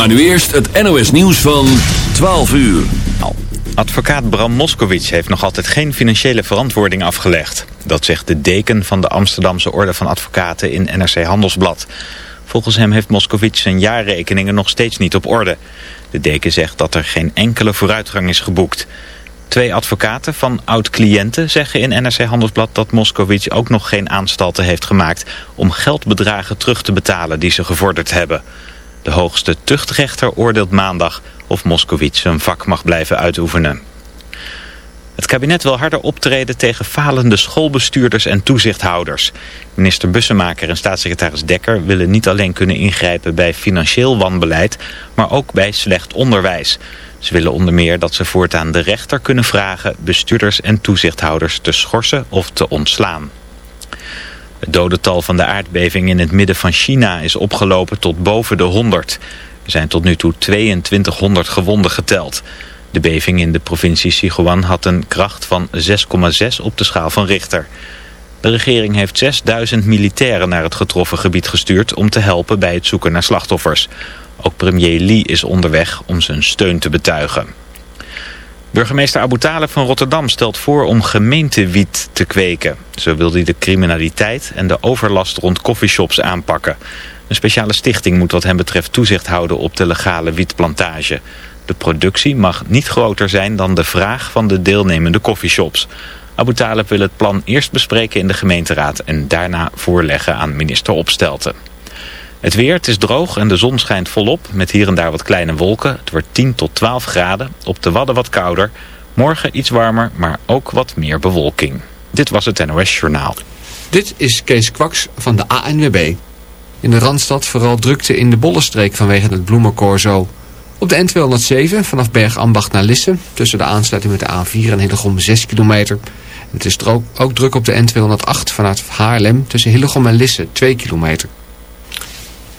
Maar nu eerst het NOS nieuws van 12 uur. Advocaat Bram Moskowitz heeft nog altijd geen financiële verantwoording afgelegd. Dat zegt de deken van de Amsterdamse Orde van Advocaten in NRC Handelsblad. Volgens hem heeft Moskowitz zijn jaarrekeningen nog steeds niet op orde. De deken zegt dat er geen enkele vooruitgang is geboekt. Twee advocaten van oud-cliënten zeggen in NRC Handelsblad dat Moskowitz ook nog geen aanstalten heeft gemaakt om geldbedragen terug te betalen die ze gevorderd hebben. De hoogste tuchtrechter oordeelt maandag of Moskowitz zijn vak mag blijven uitoefenen. Het kabinet wil harder optreden tegen falende schoolbestuurders en toezichthouders. Minister Bussemaker en staatssecretaris Dekker willen niet alleen kunnen ingrijpen bij financieel wanbeleid, maar ook bij slecht onderwijs. Ze willen onder meer dat ze voortaan de rechter kunnen vragen bestuurders en toezichthouders te schorsen of te ontslaan. Het dodental van de aardbeving in het midden van China is opgelopen tot boven de 100. Er zijn tot nu toe 2200 gewonden geteld. De beving in de provincie Sichuan had een kracht van 6,6 op de schaal van Richter. De regering heeft 6000 militairen naar het getroffen gebied gestuurd om te helpen bij het zoeken naar slachtoffers. Ook premier Lee is onderweg om zijn steun te betuigen. Burgemeester Abu Talib van Rotterdam stelt voor om gemeentewiet te kweken. Zo wil hij de criminaliteit en de overlast rond coffeeshops aanpakken. Een speciale stichting moet wat hem betreft toezicht houden op de legale wietplantage. De productie mag niet groter zijn dan de vraag van de deelnemende coffeeshops. Abu Talib wil het plan eerst bespreken in de gemeenteraad en daarna voorleggen aan minister Opstelten. Het weer, het is droog en de zon schijnt volop met hier en daar wat kleine wolken. Het wordt 10 tot 12 graden, op de Wadden wat kouder. Morgen iets warmer, maar ook wat meer bewolking. Dit was het NOS Journaal. Dit is Kees Kwaks van de ANWB. In de Randstad vooral drukte in de Bollenstreek vanwege het bloemencorso. Op de N207 vanaf Bergambacht naar Lisse, tussen de aansluiting met de A4 en Hillegom 6 kilometer. Het is ook, druk op de N208 vanuit Haarlem tussen Hillegom en Lisse 2 kilometer.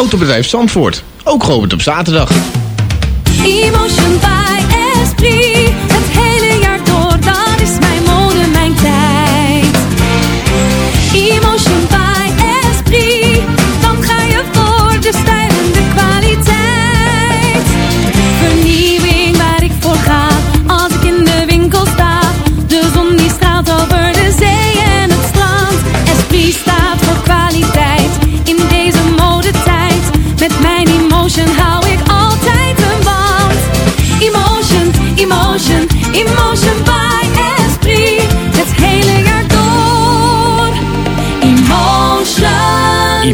Autobedrijf Zandvoort. Ook geopend op zaterdag. Emotion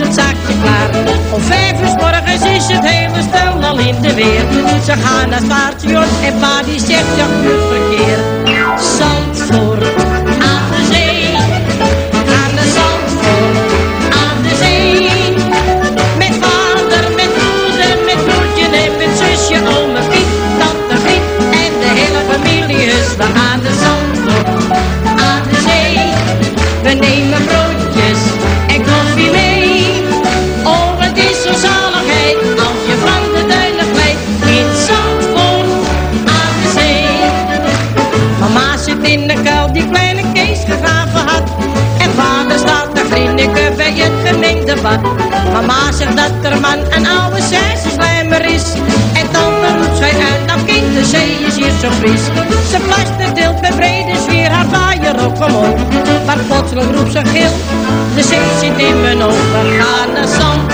is het zaakje klaar. Om vijf uur morgens is het hele stel al in de weer. Ze gaan naar het paardje en pa die zegt ja, uur verkeer. Zandvoort aan de zee. Aan de Zandvoort aan de zee. Met vader, met moeder, met broertje en met zusje, ome Piet, tante Piet en de hele familie is. We gaan de Zandvoort in Mama zegt dat er man een oude slijmer is. En tante roept zij uit, nou kind, de zee is hier zo fris. Ze deelt met brede sfeer haar vaaier op omhoog. Maar plotseling roept ze gil, de zee zit in mijn ogen. Ga naar zand,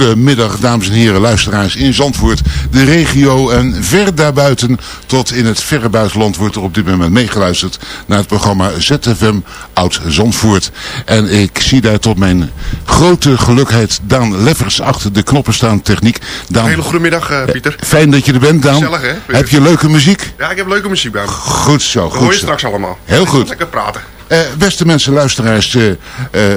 goedemiddag dames en heren luisteraars in Zandvoort, de regio en ver daarbuiten tot in het verre buitenland wordt er op dit moment meegeluisterd naar het programma ZFM Oud Zandvoort. En ik zie daar tot mijn grote gelukheid Daan Leffers achter de knoppen staan techniek. Daan, Hele goede middag, eh, Pieter. fijn dat je er bent Daan. Gezellig, hè? Heb je leuke muziek? Ja, ik heb leuke muziek bij me. Goed zo, Dat hoor goed je zo. straks allemaal. Heel goed. Lekker praten. Eh, beste mensen, luisteraars, eh, eh,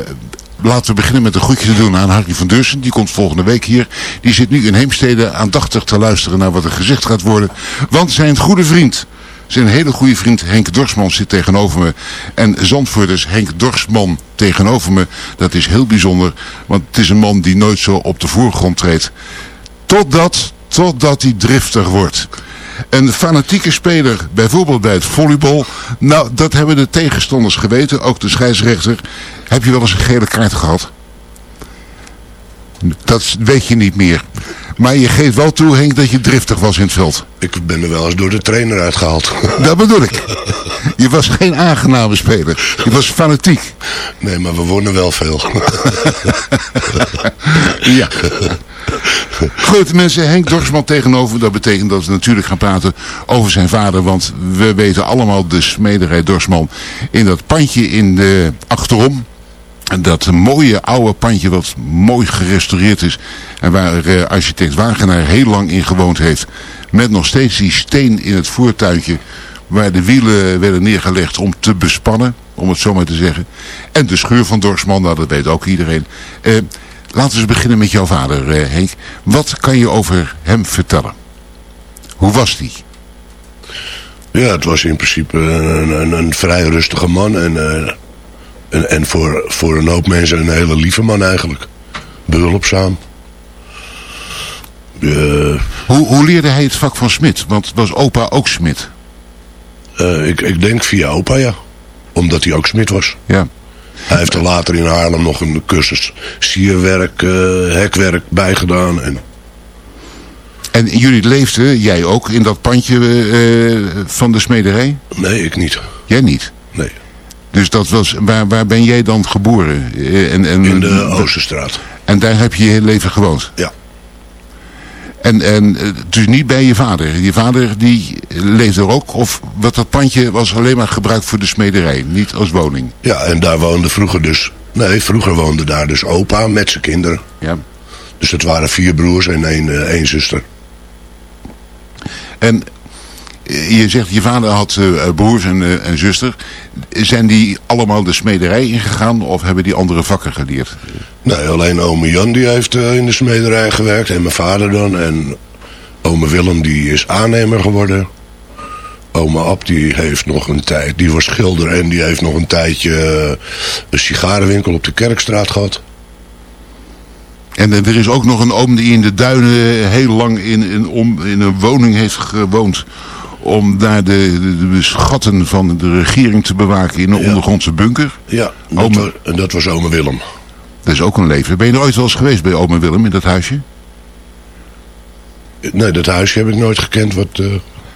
laten we beginnen met een groetje te doen aan Harry van Deursen. Die komt volgende week hier. Die zit nu in Heemstede aandachtig te luisteren naar wat er gezegd gaat worden. Want zijn goede vriend, zijn hele goede vriend Henk Dorsman zit tegenover me. En Zandvoorters Henk Dorsman tegenover me. Dat is heel bijzonder, want het is een man die nooit zo op de voorgrond treedt. Totdat, totdat hij driftig wordt. Een fanatieke speler, bijvoorbeeld bij het volleybal. Nou, dat hebben de tegenstanders geweten, ook de scheidsrechter. Heb je wel eens een gele kaart gehad? Dat weet je niet meer. Maar je geeft wel toe, Henk, dat je driftig was in het veld. Ik ben er wel eens door de trainer uitgehaald. Dat bedoel ik. Je was geen aangename speler. Je was fanatiek. Nee, maar we wonnen wel veel. Ja. Goed mensen, Henk Dorsman tegenover. Dat betekent dat we natuurlijk gaan praten over zijn vader. Want we weten allemaal de smederij Dorsman in dat pandje in de achterom. Dat mooie oude pandje wat mooi gerestaureerd is. En waar eh, architect Wagenaar heel lang in gewoond heeft. Met nog steeds die steen in het voertuintje. Waar de wielen werden neergelegd om te bespannen. Om het zo maar te zeggen. En de scheur van Dorsman, nou dat weet ook iedereen. Eh, laten we beginnen met jouw vader eh, Henk. Wat kan je over hem vertellen? Hoe was die? Ja, het was in principe een, een, vrij rustige man. En, en, en voor, voor een hoop mensen een hele lieve man eigenlijk. Behulpzaam. Eh, Hoe, hoe leerde hij het vak van smid? Want was opa ook smid? eh, ik, ik denk via opa, ja. Omdat hij ook smid was. Ja. Hij heeft er later in Haarlem nog een cursus sierwerk, eh, hekwerk bijgedaan. En En jullie leefden, jij ook, in dat pandje van de smederij? nee, ik niet. Jij niet? Nee. Dus dat was, waar, waar ben jij dan geboren? Eh, En, en, In de Oosterstraat. En daar heb je je hele leven gewoond? Ja. En, en eh, dus niet bij je vader? Je vader die leefde er ook? Of wat dat pandje was alleen maar gebruikt voor de smederij, niet als woning? Ja, en daar woonde vroeger dus... Nee, vroeger woonde daar dus opa met zijn kinderen. Ja. Dus het waren vier broers en één, eh, één zuster. En je zegt, je vader had eh, broers en, eh, en zuster. Zijn die allemaal de smederij ingegaan of hebben die andere vakken geleerd? Nee, alleen ome Jan die heeft eh, in de smederij gewerkt. En mijn vader dan. En ome Willem die is aannemer geworden. Ome Ab die heeft nog een tijd... Die was schilder en die heeft nog een tijdje... een sigarenwinkel op de Kerkstraat gehad. En er is ook nog een oom die in de duinen heel lang in, in, om, in een woning heeft gewoond. Om daar de, de, de schatten van de regering te bewaken in een ondergrondse bunker. Ja, dat, Ome- was, en dat was ome Willem. Dat is ook een leven. Ben je er ooit wel eens geweest bij oma Willem in dat huisje? Nee, dat huisje heb ik nooit gekend. Wat, eh,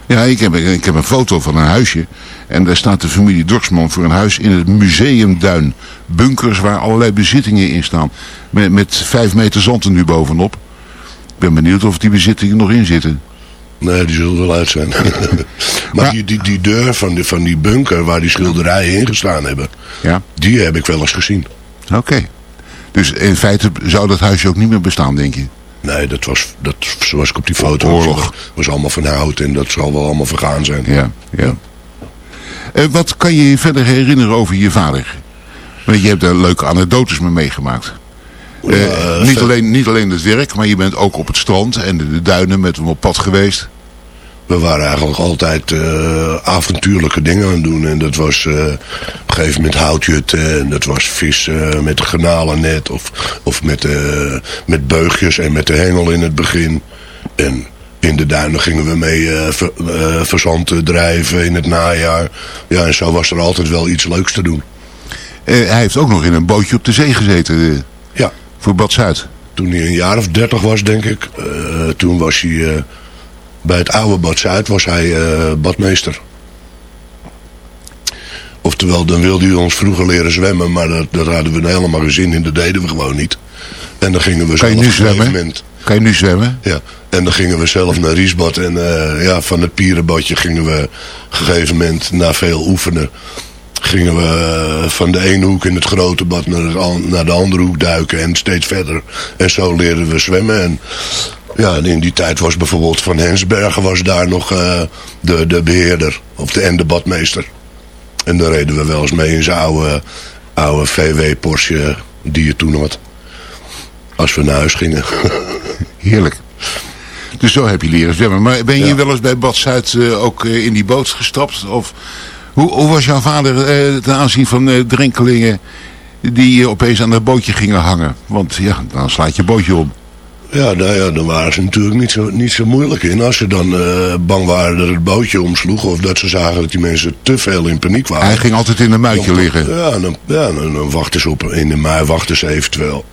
Ja, ik heb, ik heb een foto van een huisje. En daar staat de familie Dorsman voor een huis in het museumduin. Bunkers waar allerlei bezittingen in staan. Met, met vijf meter zand er nu bovenop. Ik ben benieuwd of die bezittingen nog in zitten. Nee, die zullen wel uit zijn. maar die, die, die deur van die, van die bunker waar die schilderijen in gestaan hebben, Ja, die heb ik wel eens gezien. oké. Dus in feite zou dat huisje ook niet meer bestaan, denk je? Nee, dat was, dat, zoals ik op die foto Oorlog. was allemaal van hout en dat zal wel allemaal vergaan zijn. Ja, ja. Eh, wat kan je je verder herinneren over je vader? Want je hebt er leuke anekdotes mee meegemaakt. Ja, niet, alleen, niet alleen het werk, maar je bent ook op het strand en de, de duinen met hem op pad geweest. We waren eigenlijk altijd eh, avontuurlijke dingen aan het doen. En dat was eh, op een gegeven moment houtjutten. En dat was vissen met een garnalennet. Of, of met, eh, met beugjes en met de hengel in het begin. En in de duinen gingen we mee ver, verzanten drijven in het najaar. Ja, en zo was er altijd wel iets leuks te doen. Hij heeft ook nog in een bootje op de zee gezeten Ja, voor Bad Zuid. toen hij een jaar of dertig was, denk ik. toen was hij bij het oude Bad Zuid was hij eh, badmeester. Oftewel, dan wilde hij ons vroeger leren zwemmen, maar dat, dat hadden we helemaal geen zin in. Dat deden we gewoon niet. En dan gingen we Kan je zelf nu een gegeven zwemmen? moment- Kan je nu zwemmen? ja, en dan gingen we zelf naar Riesbad. En eh, ja, van het pierenbadje gingen we op een gegeven moment, na veel oefenen... gingen we eh, van de ene hoek in het grote bad naar, het naar de andere hoek duiken. En steeds verder. En zo leerden we zwemmen. En ja, en in die tijd was bijvoorbeeld Van Hensbergen was daar nog eh, de, de beheerder. Of de, en de badmeester. En dan reden we wel eens mee in zijn oude, oude VW Porsche die je toen had. Als we naar huis gingen. Heerlijk. Dus zo heb je leren zwemmen. Maar ben je Ja. wel eens bij Bad Zuid eh, ook eh, in die boot gestapt? Of hoe, hoe was jouw vader ten aanzien van drenkelingen die opeens aan dat bootje gingen hangen? Want ja, dan slaat je bootje om. Ja, nou ja, dan waren ze natuurlijk niet zo, niet zo moeilijk in. Als ze dan eh, bang waren dat het bootje omsloeg... of dat ze zagen dat die mensen te veel in paniek waren. Hij ging altijd in een muitje dan- liggen. Ja, dan, ja dan, dan wachten ze op, in de mei wachten ze eventueel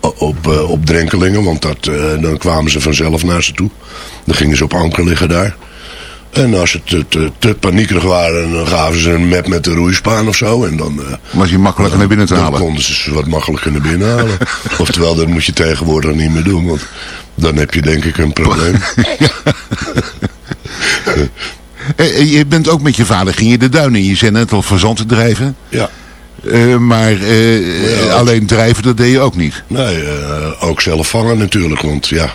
op, eh, op drenkelingen. Want dat, eh, dan kwamen ze vanzelf naar ze toe. Dan gingen ze op anker liggen daar. En als ze te, te, te paniekerig waren, dan gaven ze een map met de roeispaan of zo. En dan... eh, Was je makkelijker naar binnen te dan halen. konden ze ze wat makkelijker naar binnen halen. Oftewel, dat moet je tegenwoordig niet meer doen. Want dan heb je denk ik een probleem. Eh, eh, je bent ook met je vader, ging je de duinen in. Je zei net al verzanten drijven. Ja. Eh, maar eh, Ja. alleen drijven, dat deed je ook niet. Nee, eh, ook zelf vangen natuurlijk. Want ja,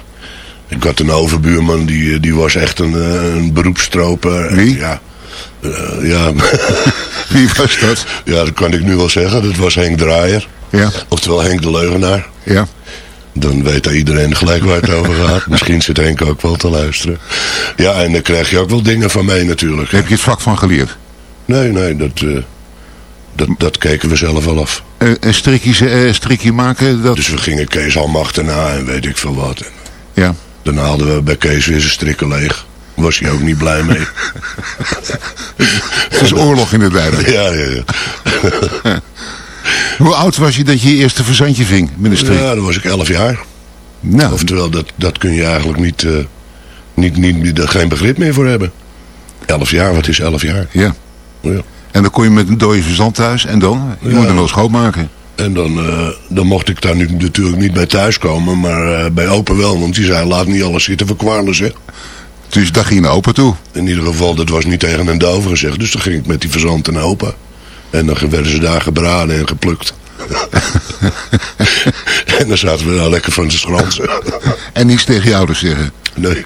ik had een overbuurman, die, die was echt een, eh, een beroepsstroper. En Wie? Ja, eh, ja, Wie was dat? ja, dat kan ik nu wel zeggen. Dat was Henk Draaier. Ja, Oftewel Henk de Leugenaar. ja. Dan weet iedereen gelijk waar het over gaat. Misschien zit Henk ook wel te luisteren. Ja, en dan krijg je ook wel dingen van mee natuurlijk. Daar heb je het vak van geleerd. Nee, nee, dat, eh, dat, dat keken we zelf wel af. Eh, een strikje, eh, strikje maken, dat... Dus we gingen Kees Ham achterna en weet ik veel wat. Ja. Dan haalden we bij Kees weer zijn strikken leeg. Was hij ook niet blij mee. Het is oorlog in de duinen. ja, ja, ja. Hoe oud was je dat je je eerste verzandje ving met een strik? Ja, dan was ik elf jaar. nou, Oftewel, dat, dat kun je eigenlijk niet, eh, niet, niet, niet, er geen begrip meer voor hebben. Elf jaar, wat is elf jaar? ja. Ja. En dan kom je met een dode verzand thuis en dan? Je Ja. moet hem wel schoonmaken. En dan, eh, dan mocht ik daar nu natuurlijk niet bij thuiskomen, maar eh, bij opa wel. Want die zei, laat niet alles zitten verkwarlen, zeg. Dus daar ging je naar opa toe. In ieder geval, dat was niet tegen een dove gezegd. Dus dan ging ik met die verzand naar opa. En dan werden ze daar gebraden en geplukt. en dan zaten we daar lekker van te schransen. En niets tegen je ouders zeggen. Nee.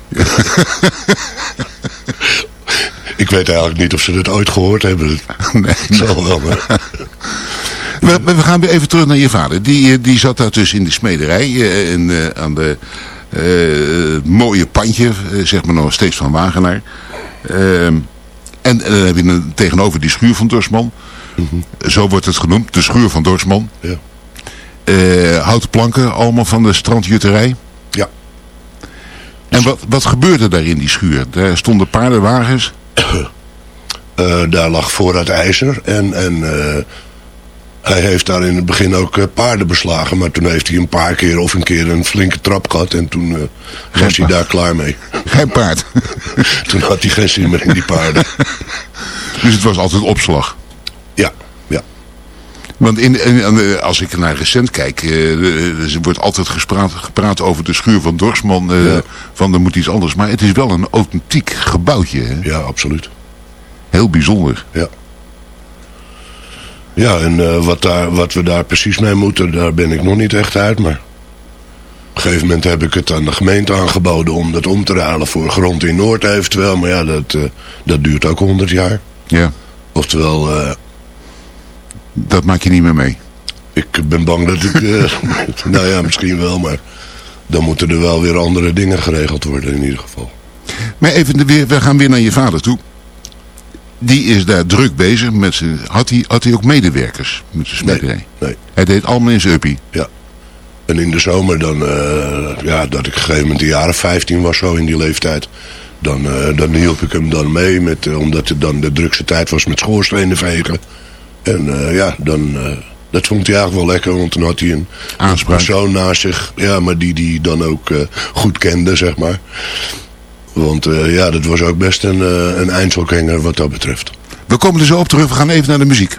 ik weet eigenlijk niet of ze dat ooit gehoord hebben. Nee. Het zal wel, maar... We, we gaan weer even terug naar je vader. Die, eh, die zat daar dus in de smederij. eh, en, eh, aan de het mooie pandje, zeg maar nog steeds van Wagenaar. Ehm, en dan heb je tegenover die schuur van Dorsman. Zo wordt het genoemd, de schuur van Dorsman. Ja. Houten planken, allemaal van de strandjutterij. Ja. En wat, wat gebeurde daar in die schuur? Daar stonden paardenwagens. Daar lag voorraad ijzer. En, en hij heeft daar in het begin ook eh, paarden beslagen. Maar toen heeft hij een paar keer of een keer een flinke trap gehad. En toen eh, was hij daar klaar mee. Geen paard. toen had hij geen zin meer in die paarden. dus het was altijd opslag. Ja, ja. Want in, de- als ik naar recent kijk, eh, er wordt altijd gespraat, gepraat over de schuur van Dorsman, eh, Ja. van er moet iets anders. Maar het is wel een authentiek gebouwtje, hè? Ja, absoluut. heel bijzonder. Ja. Ja, en eh, wat, daar, wat we daar precies mee moeten, daar ben ik nog niet echt uit. Maar op een gegeven moment heb ik het aan de gemeente aangeboden om dat om te ruilen voor grond in Noord eventueel. Maar ja, dat, eh, dat duurt ook honderd jaar. Ja. Oftewel, eh, Dat maak je niet meer mee. ik ben bang dat ik... nou ja, misschien wel, maar... Dan moeten er wel weer andere dingen geregeld worden in ieder geval. Maar even, de weer, we gaan weer naar je vader toe. Die is daar druk bezig met zijn... Had hij, had hij ook medewerkers met zijn smederij? Nee. Hij deed allemaal in zijn uppie. Ja. En in de zomer dan, eh, ja, dat ik op een gegeven moment de jaren 15 was zo in die leeftijd. Dan, eh, dan hielp ik hem dan mee, met, eh, omdat het dan de drukste tijd was met schoorstenen vegen. En ja, dan, dat vond hij eigenlijk wel lekker, want dan had hij een Aanspraak. persoon naast zich. Ja, maar die die dan ook goed kende, zeg maar. Want eh, ja, dat was ook best een, eh, een wat dat betreft. We komen er zo op terug. We gaan even naar de muziek.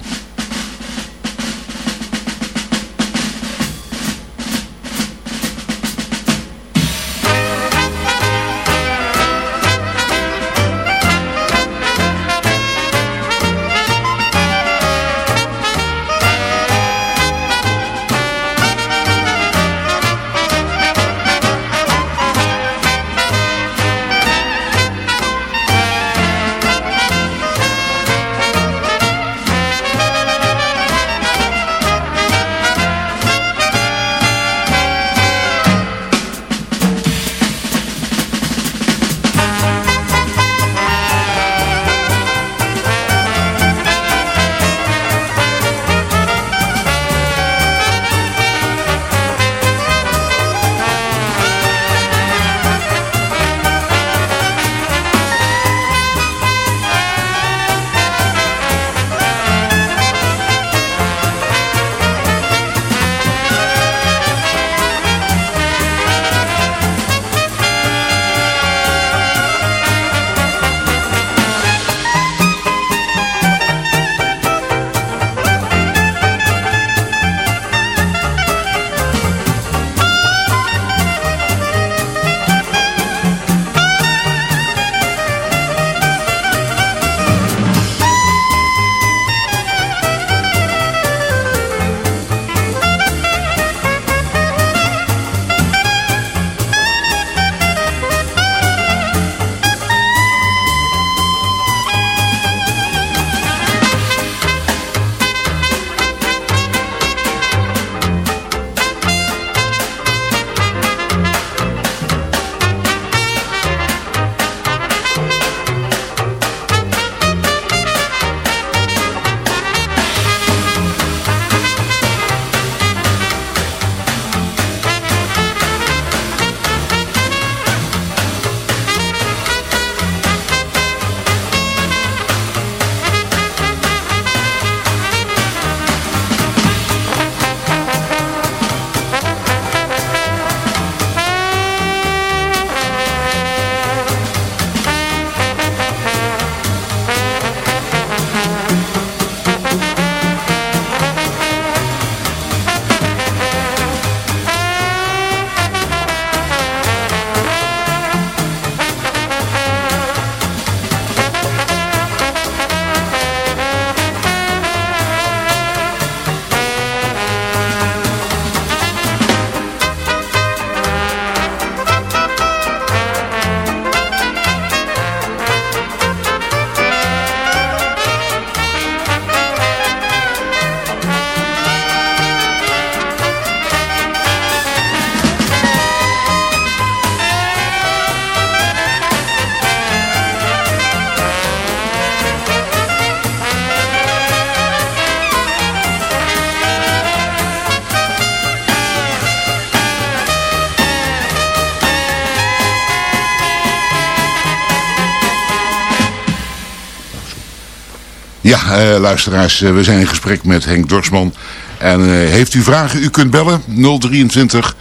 Eh, luisteraars, eh, we zijn in gesprek met Henk Dorsman. En eh, heeft u vragen, u kunt bellen 023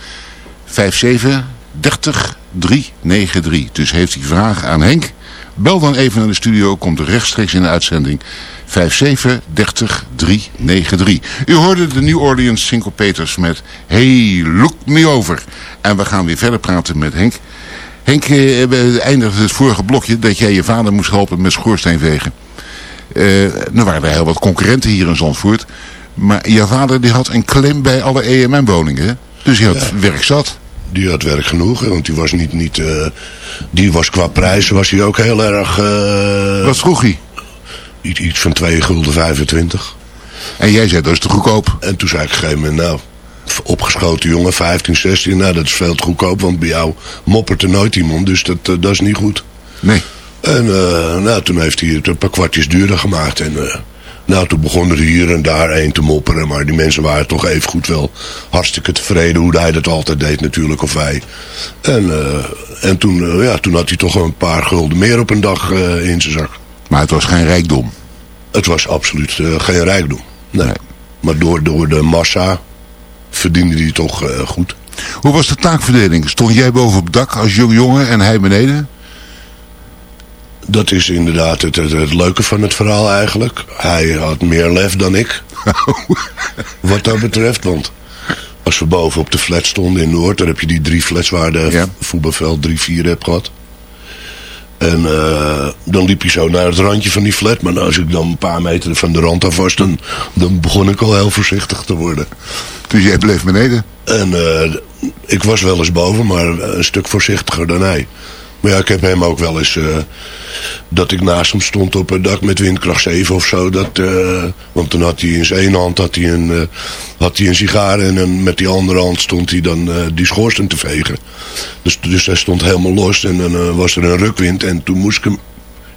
57 30 393. Dus heeft u vragen aan Henk, bel dan even naar de studio, komt rechtstreeks in de uitzending 57 30 393. U hoorde de New Orleans Syncopators met Hey, Look Me Over. En we gaan weer verder praten met Henk. Henk, we eindigden het vorige blokje dat jij je vader moest helpen met schoorsteenvegen. Eh nou waren er heel wat concurrenten hier in Zandvoort. Maar je vader die had een claim bij alle EMM-woningen. Dus hij had werk zat. Die had werk genoeg, want die was niet, niet eh, die was qua prijs was hij ook heel erg... eh, Wat vroeg hij? iets, iets van 2 gulden 25. En jij zei dat is te goedkoop. En toen zei ik op een gegeven moment, nou, opgeschoten jongen, 15, 16, nou dat is veel te goedkoop, want bij jou moppert er nooit iemand, dus dat, dat is niet goed. Nee. En uh, nou, toen heeft hij het een paar kwartjes duurder gemaakt en... Uh, nou, toen begon er hier en daar één te mopperen. Maar die mensen waren toch even goed wel hartstikke tevreden. Hoe hij dat altijd deed natuurlijk, of wij. En, uh, en toen, ja, toen had hij toch een paar gulden meer op een dag in zijn zak. Maar het was geen rijkdom? Het was absoluut geen rijkdom. Nee. nee. Maar door, door de massa verdiende hij toch goed. Hoe was de taakverdeling? Stond jij boven op het dak als jong jongen en hij beneden? Dat is inderdaad het, het, het, leuke van het verhaal eigenlijk. Hij had meer lef dan ik. Wat dat betreft, want als we boven op de flat stonden in Noord... dan heb je die drie flats waar de ja. voetbalveld drie, vier heb gehad. En uh, dan liep je zo naar het randje van die flat. Maar als ik dan een paar meter van de rand af was... dan, dan begon ik al heel voorzichtig te worden. Dus jij bleef beneden? En uh, ik was wel eens boven, maar een stuk voorzichtiger dan hij. Maar ja, ik heb hem ook wel eens... Uh, dat ik naast hem stond op het dak met windkracht 7 of zo. Dat, uh, want toen had hij in zijn ene hand had hij een, uh, had hij een sigaar en een, met die andere hand stond hij dan die schoorsteen te vegen. Dus, dus hij stond helemaal los en dan was er een rukwind en toen moest ik hem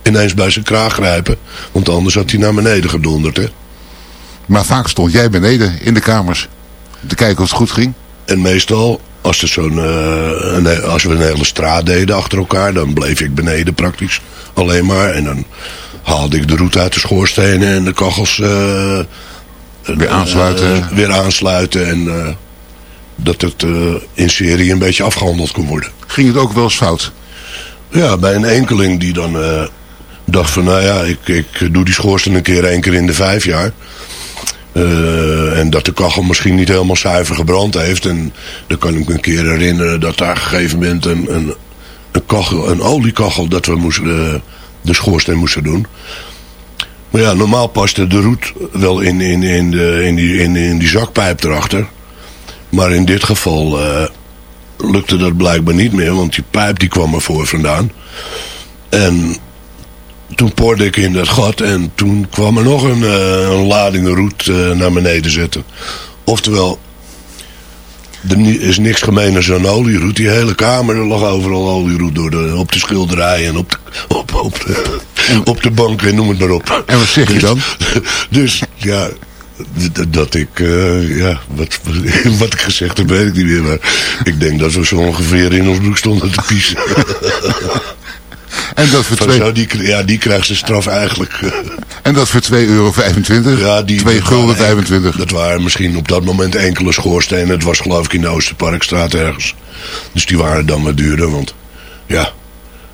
ineens bij zijn kraag grijpen. Want anders had hij naar beneden gedonderd. Hè. Maar vaak stond jij beneden in de kamers te kijken of het goed ging? En meestal als, er zo'n, uh, als we een hele straat deden achter elkaar, dan bleef ik beneden praktisch alleen maar. En dan haalde ik de route uit de schoorstenen en de kachels uh, weer aansluiten. Uh, weer aansluiten en dat het in serie een beetje afgehandeld kon worden. Ging het ook wel eens fout? Ja, bij een enkeling die dan dacht van nou ja, ik, ik doe die schoorsteen een keer één keer in de vijf jaar. Uh, en dat de kachel misschien niet helemaal zuiver gebrand heeft. En dan kan ik me een keer herinneren dat daar gegeven moment een, een, een, kachel, een oliekachel, dat we moesten, de, de schoorsteen moesten doen. Maar ja, normaal paste de roet wel in, in, in, de, in, die, in, in die zakpijp erachter. Maar in dit geval uh, lukte dat blijkbaar niet meer, want die pijp die kwam ervoor vandaan. En toen poorde ik in dat gat en toen kwam er nog een, uh, een lading roet uh, naar beneden zetten. Oftewel, er is niks gemeen als zo'n olieroet. Die hele kamer, er lag overal olieroet door de, op de schilderij en op de, op, op, de, op de bank en noem het maar op. En wat zeg je dan? Dus, ja, dat ik, uh, ja, wat, wat ik gezegd heb weet ik niet meer. Maar ik denk dat we zo ongeveer in ons broek stonden te piezen. En dat voor twee... Zo, die, ja, die krijgt zijn straf eigenlijk. En dat voor 2,25 euro? Ja, die, 2 gulden 25. Dat waren misschien op dat moment enkele schoorstenen. Het was geloof ik in de Oosterparkstraat ergens. Dus die waren dan wat duurder, want ja...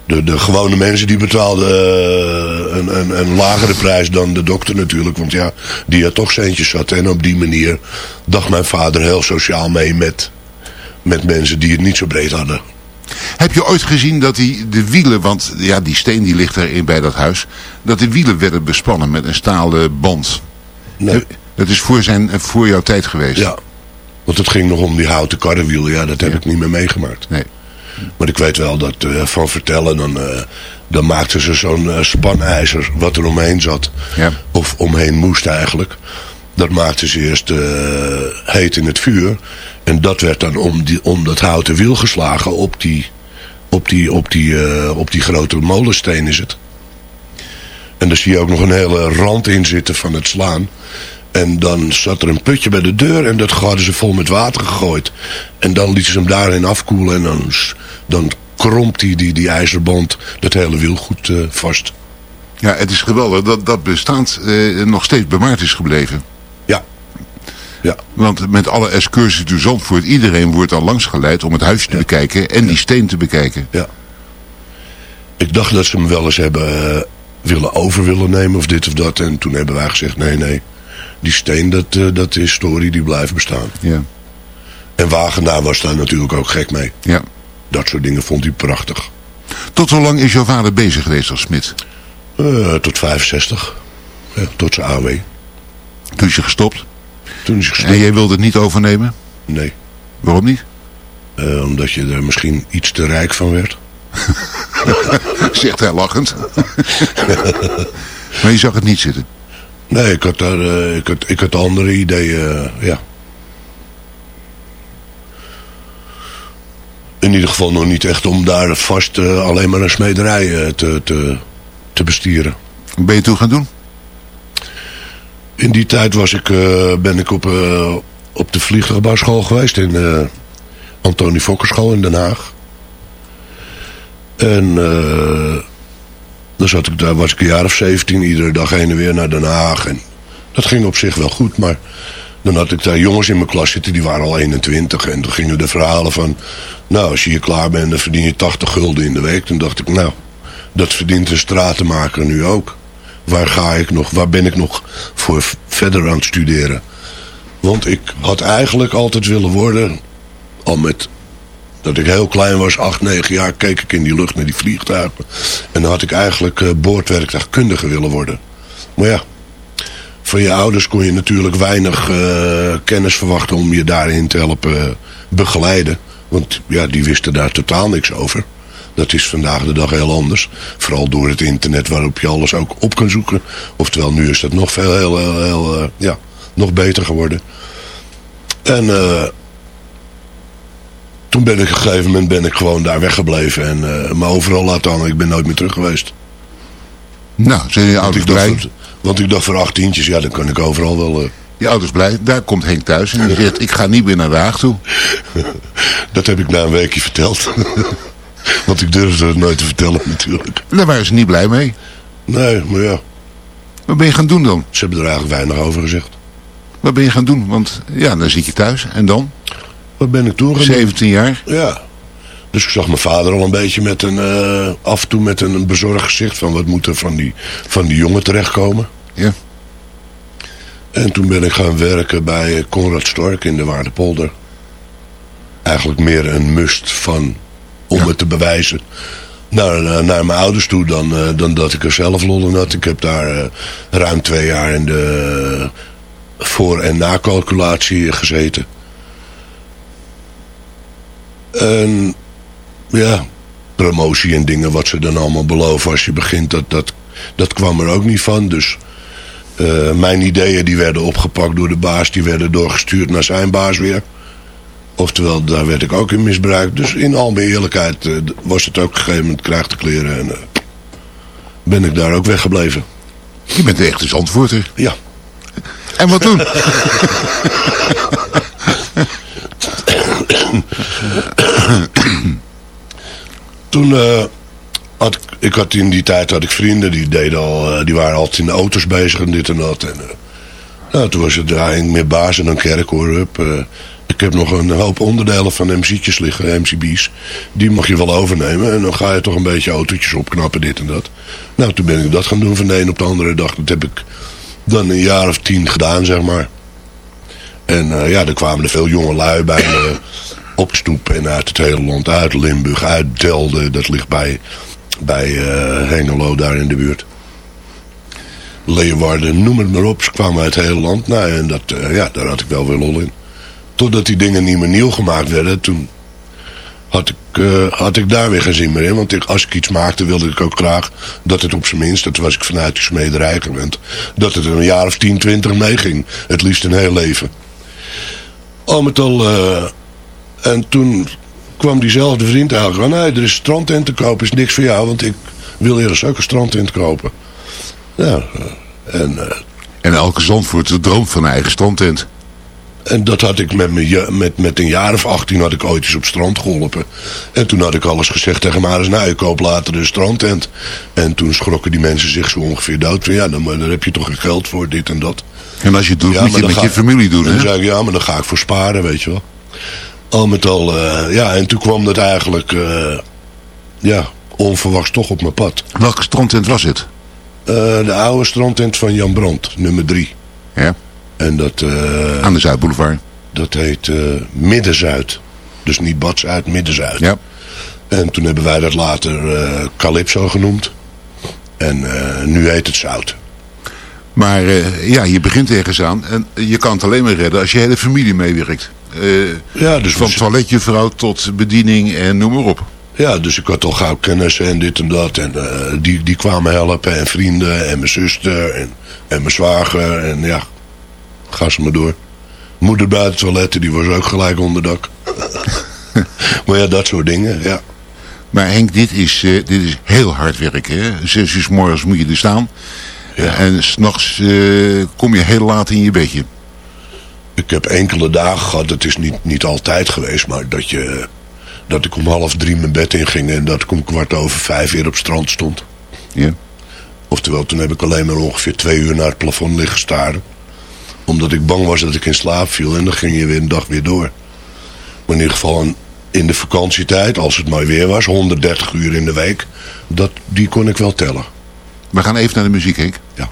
De, de gewone mensen die betaalden uh, een, een, een lagere prijs dan de dokter natuurlijk. Want ja, die had toch centjes zat. En op die manier dacht mijn vader heel sociaal mee met, met mensen die het niet zo breed hadden. Heb je ooit gezien dat die, de wielen, want ja, die steen die ligt erin bij dat huis, dat de wielen werden bespannen met een stalen band? Nee. Dat is voor, zijn, voor jouw tijd geweest? Ja, want het ging nog om die houten karrenwielen. Ja, dat heb ja. ik niet meer meegemaakt. Nee. Maar ik weet wel dat uh, van vertellen, dan, uh, dan maakten ze zo'n uh, spanijzer wat er omheen zat. Ja. Of omheen moest eigenlijk. Dat maakten ze eerst heet in het vuur. En dat werd dan om, die, om dat houten wiel geslagen op die, op die, op die, uh, op die grote molensteen is het. En daar zie je ook nog een hele rand in zitten van het slaan. En dan zat er een putje bij de deur en dat hadden ze vol met water gegooid. En dan lieten ze hem daarin afkoelen en dan, dan krompt die, die, die ijzerband dat hele wiel goed uh, vast. Ja, het is geweldig dat dat bestaand uh, nog steeds bewaard is gebleven. Ja. Want met alle excursies door Zandvoort, iedereen wordt al langs geleid om het huisje te bekijken en die steen te bekijken. Ja. Ik dacht dat ze hem wel eens hebben uh, willen over willen nemen of dit of dat. En toen hebben wij gezegd, nee, nee. Die steen, dat, uh, dat is historie, die blijft bestaan. Ja. En Wagenaar was daar natuurlijk ook gek mee. Ja. Dat soort dingen vond hij prachtig. Tot hoe lang is jouw vader bezig geweest als smid? Uh, tot 65. Ja, tot zijn AW. Toen is je gestopt? Toen is hij gestopt. En jij wilde het niet overnemen? Nee. Waarom niet? Uh, omdat je er misschien iets te rijk van werd. Zegt hij lachend. Maar je zag het niet zitten. Nee, ik had, daar, eh, ik had, ik had andere ideeën, eh, ja. In ieder geval nog niet echt om daar vast eh, alleen maar een smederij eh, te, te, te bestieren. Ben je toen gaan doen? In die tijd was ik, eh, ben ik op, eh, op de vliegtuigbouwschool geweest in eh Antonie Fokkerschool in Den Haag. En dan zat ik daar, was ik een jaar of 17, iedere dag heen en weer naar Den Haag. En dat ging op zich wel goed, maar dan had ik daar jongens in mijn klas zitten, die waren al 21. En toen gingen de verhalen van, nou als je hier klaar bent, dan verdien je 80 gulden in de week. Toen dacht ik, nou, dat verdient een stratenmaker nu ook. Waar ga ik nog, waar ben ik nog voor verder aan het studeren? Want ik had eigenlijk altijd willen worden, al met dat ik heel klein was, 8, 9 jaar, keek ik in die lucht naar die vliegtuigen. En dan had ik eigenlijk eh, boordwerktuigkundige willen worden. Maar ja, van je ouders kon je natuurlijk weinig eh, kennis verwachten om je daarin te helpen begeleiden. Want ja, die wisten daar totaal niks over. Dat is vandaag de dag heel anders. Vooral door het internet waarop je alles ook op kan zoeken. Oftewel, nu is dat nog veel heel, heel, heel, eh, ja, nog beter geworden. En eh, toen ben ik op een gegeven moment ben ik gewoon daar weggebleven. En eh, me overal laten hangen. Ik ben nooit meer terug geweest. Nou, zijn je ouders blij? voor- want ik dacht voor achttientjes, ja, dan kan ik overal wel... Je ouders blij? Daar komt Henk thuis en die zegt, ik ga niet meer naar de Haag toe. dat heb ik na een weekje verteld. want ik durfde het nooit te vertellen natuurlijk. Daar waren ze niet blij mee. Nee, maar ja, Wat ben je gaan doen dan? ze hebben er eigenlijk weinig over gezegd. Wat ben je gaan doen? Want ja, dan zit je thuis. En dan? Wat ben ik toen gaan doen? 17 jaar. Ja. Dus ik zag mijn vader al een beetje met een, eh, af en toe met een bezorgd gezicht van wat moet er van die, van die jongen terechtkomen. Ja. En toen ben ik gaan werken bij eh, Conrad Stork in de Waardepolder. Eigenlijk meer een must van, om het te bewijzen, naar, naar, naar mijn ouders toe dan, eh, dan dat ik er zelf lol in had. Ik heb daar eh, ruim twee jaar in de voor- en nakalculatie gezeten. En ja, promotie en dingen wat ze dan allemaal beloven als je begint, dat, dat, dat kwam er ook niet van. Dus eh, mijn ideeën die werden opgepakt door de baas, die werden doorgestuurd naar zijn baas weer. Oftewel, daar werd ik ook in misbruikt. Dus in al mijn eerlijkheid eh, was het ook op een gegeven moment krijg te kleren. En eh, ben ik daar ook weggebleven. Je bent echt een zandvoorter. Ja. En wat doen? Toen eh, had ik, ik had in die tijd had ik vrienden die deden al, die waren altijd in de auto's bezig en dit en dat. En, nou, toen was het meer baas en dan kerkhoor. Hup, eh, ik heb nog een hoop onderdelen van MC'tjes liggen, MCB's. Die mag je wel overnemen en dan ga je toch een beetje autootjes opknappen, dit en dat. Nou, toen ben ik dat gaan doen van de een op de andere dag. Dat heb ik dan een jaar of tien gedaan, zeg maar. En eh, ja, er kwamen er veel jonge lui bij me op stoep en uit het hele land. Uit Limburg, uit Delden, dat ligt bij, bij eh, Hengelo daar in de buurt. Leeuwarden, noem het maar op. Ze kwamen uit het hele land. Nou, en dat, eh, ja, daar had ik wel weer lol in. Totdat die dingen niet meer nieuw gemaakt werden, toen had ik, eh, had ik daar weer geen zin meer in. Want ik, als ik iets maakte, wilde ik ook graag dat het op zijn minst, dat was ik vanuit die smederij gewend, dat het een jaar of 10, 20 meeging. Het liefst een heel leven. Al met al, eh, en toen kwam diezelfde vriend eigenlijk aan, nee, er is strandtent te kopen, is niks voor jou, want ik wil eerst ook een strandtent kopen. Ja, eh, en... En elke zandvoorter droomt van een eigen strandtent. En dat had ik met, je- met, met een jaar of 18 had ik ooit eens op strand geholpen. En toen had ik alles gezegd tegen Maris, nou ik koop later een strandtent. En toen schrokken die mensen zich zo ongeveer dood. Van ja, dan, daar heb je toch geen geld voor, dit en dat. En als je het doet, moet maar je dan met ga je familie doen, Dan zei ik, ja, maar dan ga ik voor sparen, weet je wel. Al met al, eh, ja, en toen kwam dat eigenlijk, eh, ja, onverwachts toch op mijn pad. Welke strandtent was het? Eh, de oude strandtent van Jan Brandt, nummer drie. Ja. En dat... eh, Aan de Zuidboulevard. Dat heet eh Midden-Zuid. Dus niet Bad-Zuid, Midden-Zuid. Ja. En toen hebben wij dat later eh Calypso genoemd. En nu heet het Zout. Maar ja, je begint ergens aan. En je kan het alleen maar redden als je hele familie meewerkt. Ja, dus van toiletjuffrouw tot bediening en noem maar op. Ja, dus ik had al gauw kennissen en dit en dat. En die, die kwamen helpen. En vrienden en mijn zuster en, en mijn zwager. En ja, ga ze maar door. Moeder buiten toiletten, die was ook gelijk onderdak. maar ja, dat soort dingen, ja. Maar Henk, dit is, eh, dit is heel hard werken. Hè? Zes uur 's morgens moet je er staan. Ja. En s'nachts eh kom je heel laat in je bedje. Ik heb enkele dagen gehad, het is niet, niet altijd geweest, maar dat, je, dat ik om half drie mijn bed inging en dat ik om kwart over vijf weer op strand stond. Ja. Oftewel, toen heb ik alleen maar ongeveer twee uur naar het plafond liggen staren. Omdat ik bang was dat ik in slaap viel en dan ging je weer een dag weer door. Maar in ieder geval in de vakantietijd, als het mooi weer was, 130 uur in de week, dat, die kon ik wel tellen. We gaan even naar de muziek, Henk. Ja.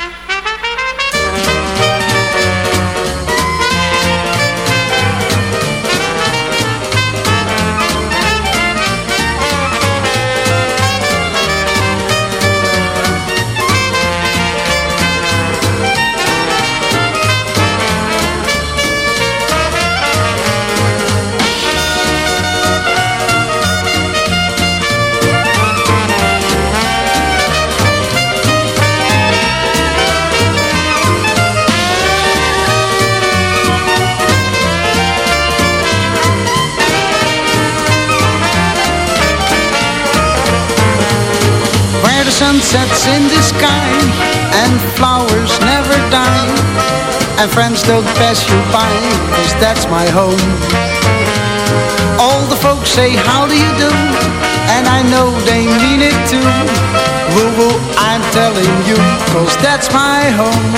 Where the sun sets in the sky and flowers never die. And friends don't pass you by cause that's my home. All the folks say how do you do? And I know they mean it too. Woo woo I'm telling you cause that's my home.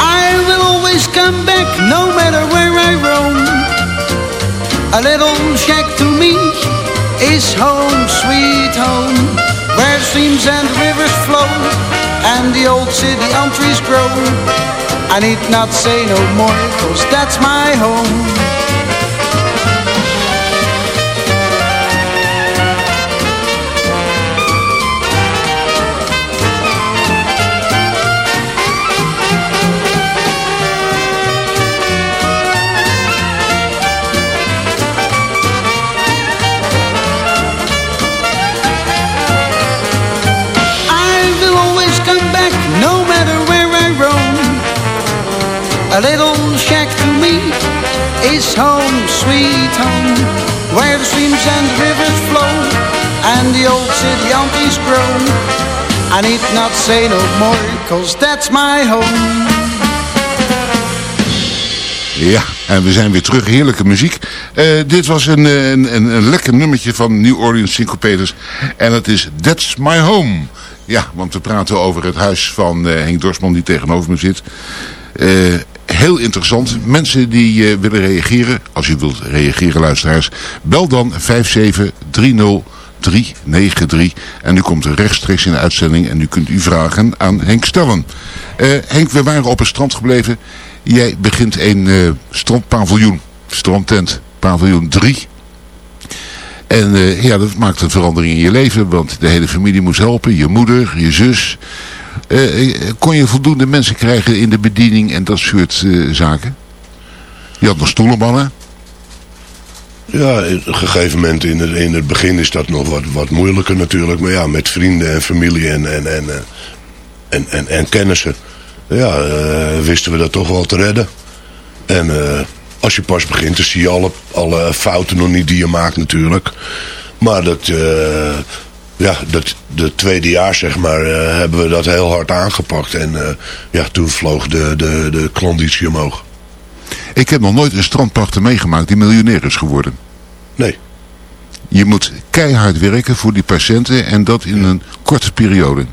I will always come back no matter where I roam. A little shack to me is home, sweet home, where streams and rivers flow, and the old city elm trees grow. I need not say no more, cause that's my home. A little shack to me is home, sweet home, where the streams and rivers flow, and the old city trees grow. I need not say no more, cause that's my home. Ja, en we zijn weer terug. Heerlijke muziek. Eh, dit was een, eh, een, een, een lekker nummertje van New Orleans Syncopators. En het is That's My Home. Ja, want we praten over het huis van eh, Henk Dorsman die tegenover me zit. Eh, heel interessant. Mensen die eh, willen reageren, als u wilt reageren luisteraars, bel dan 5730393 en u komt rechtstreeks in de uitzending en u kunt uw vragen aan Henk stellen. Eh, Henk, we waren op het strand gebleven. Jij begint een eh strandpaviljoen, strandtent, paviljoen 3. En ja, dat maakt een verandering in je leven, want de hele familie moest helpen. Je moeder, je zus. Eh, eh, kon je voldoende mensen krijgen in de bediening en dat soort eh, zaken? Je had nog stoelenmannen. Ja, op een gegeven moment in het, in het begin is dat nog wat, wat moeilijker natuurlijk. Maar ja, met vrienden en familie en, en, en, en, en, en kennissen. Ja, wisten we dat toch wel te redden. En als je pas begint, dan zie je alle, alle fouten nog niet die je maakt natuurlijk. Maar dat, ja, dat, de tweede jaar zeg maar, eh, hebben we dat heel hard aangepakt. En eh, ja, toen vloog de, de, de klanditie omhoog. Ik heb nog nooit een strandpachter meegemaakt die miljonair is geworden. Nee. Je moet keihard werken voor die patiënten en dat in een korte periode.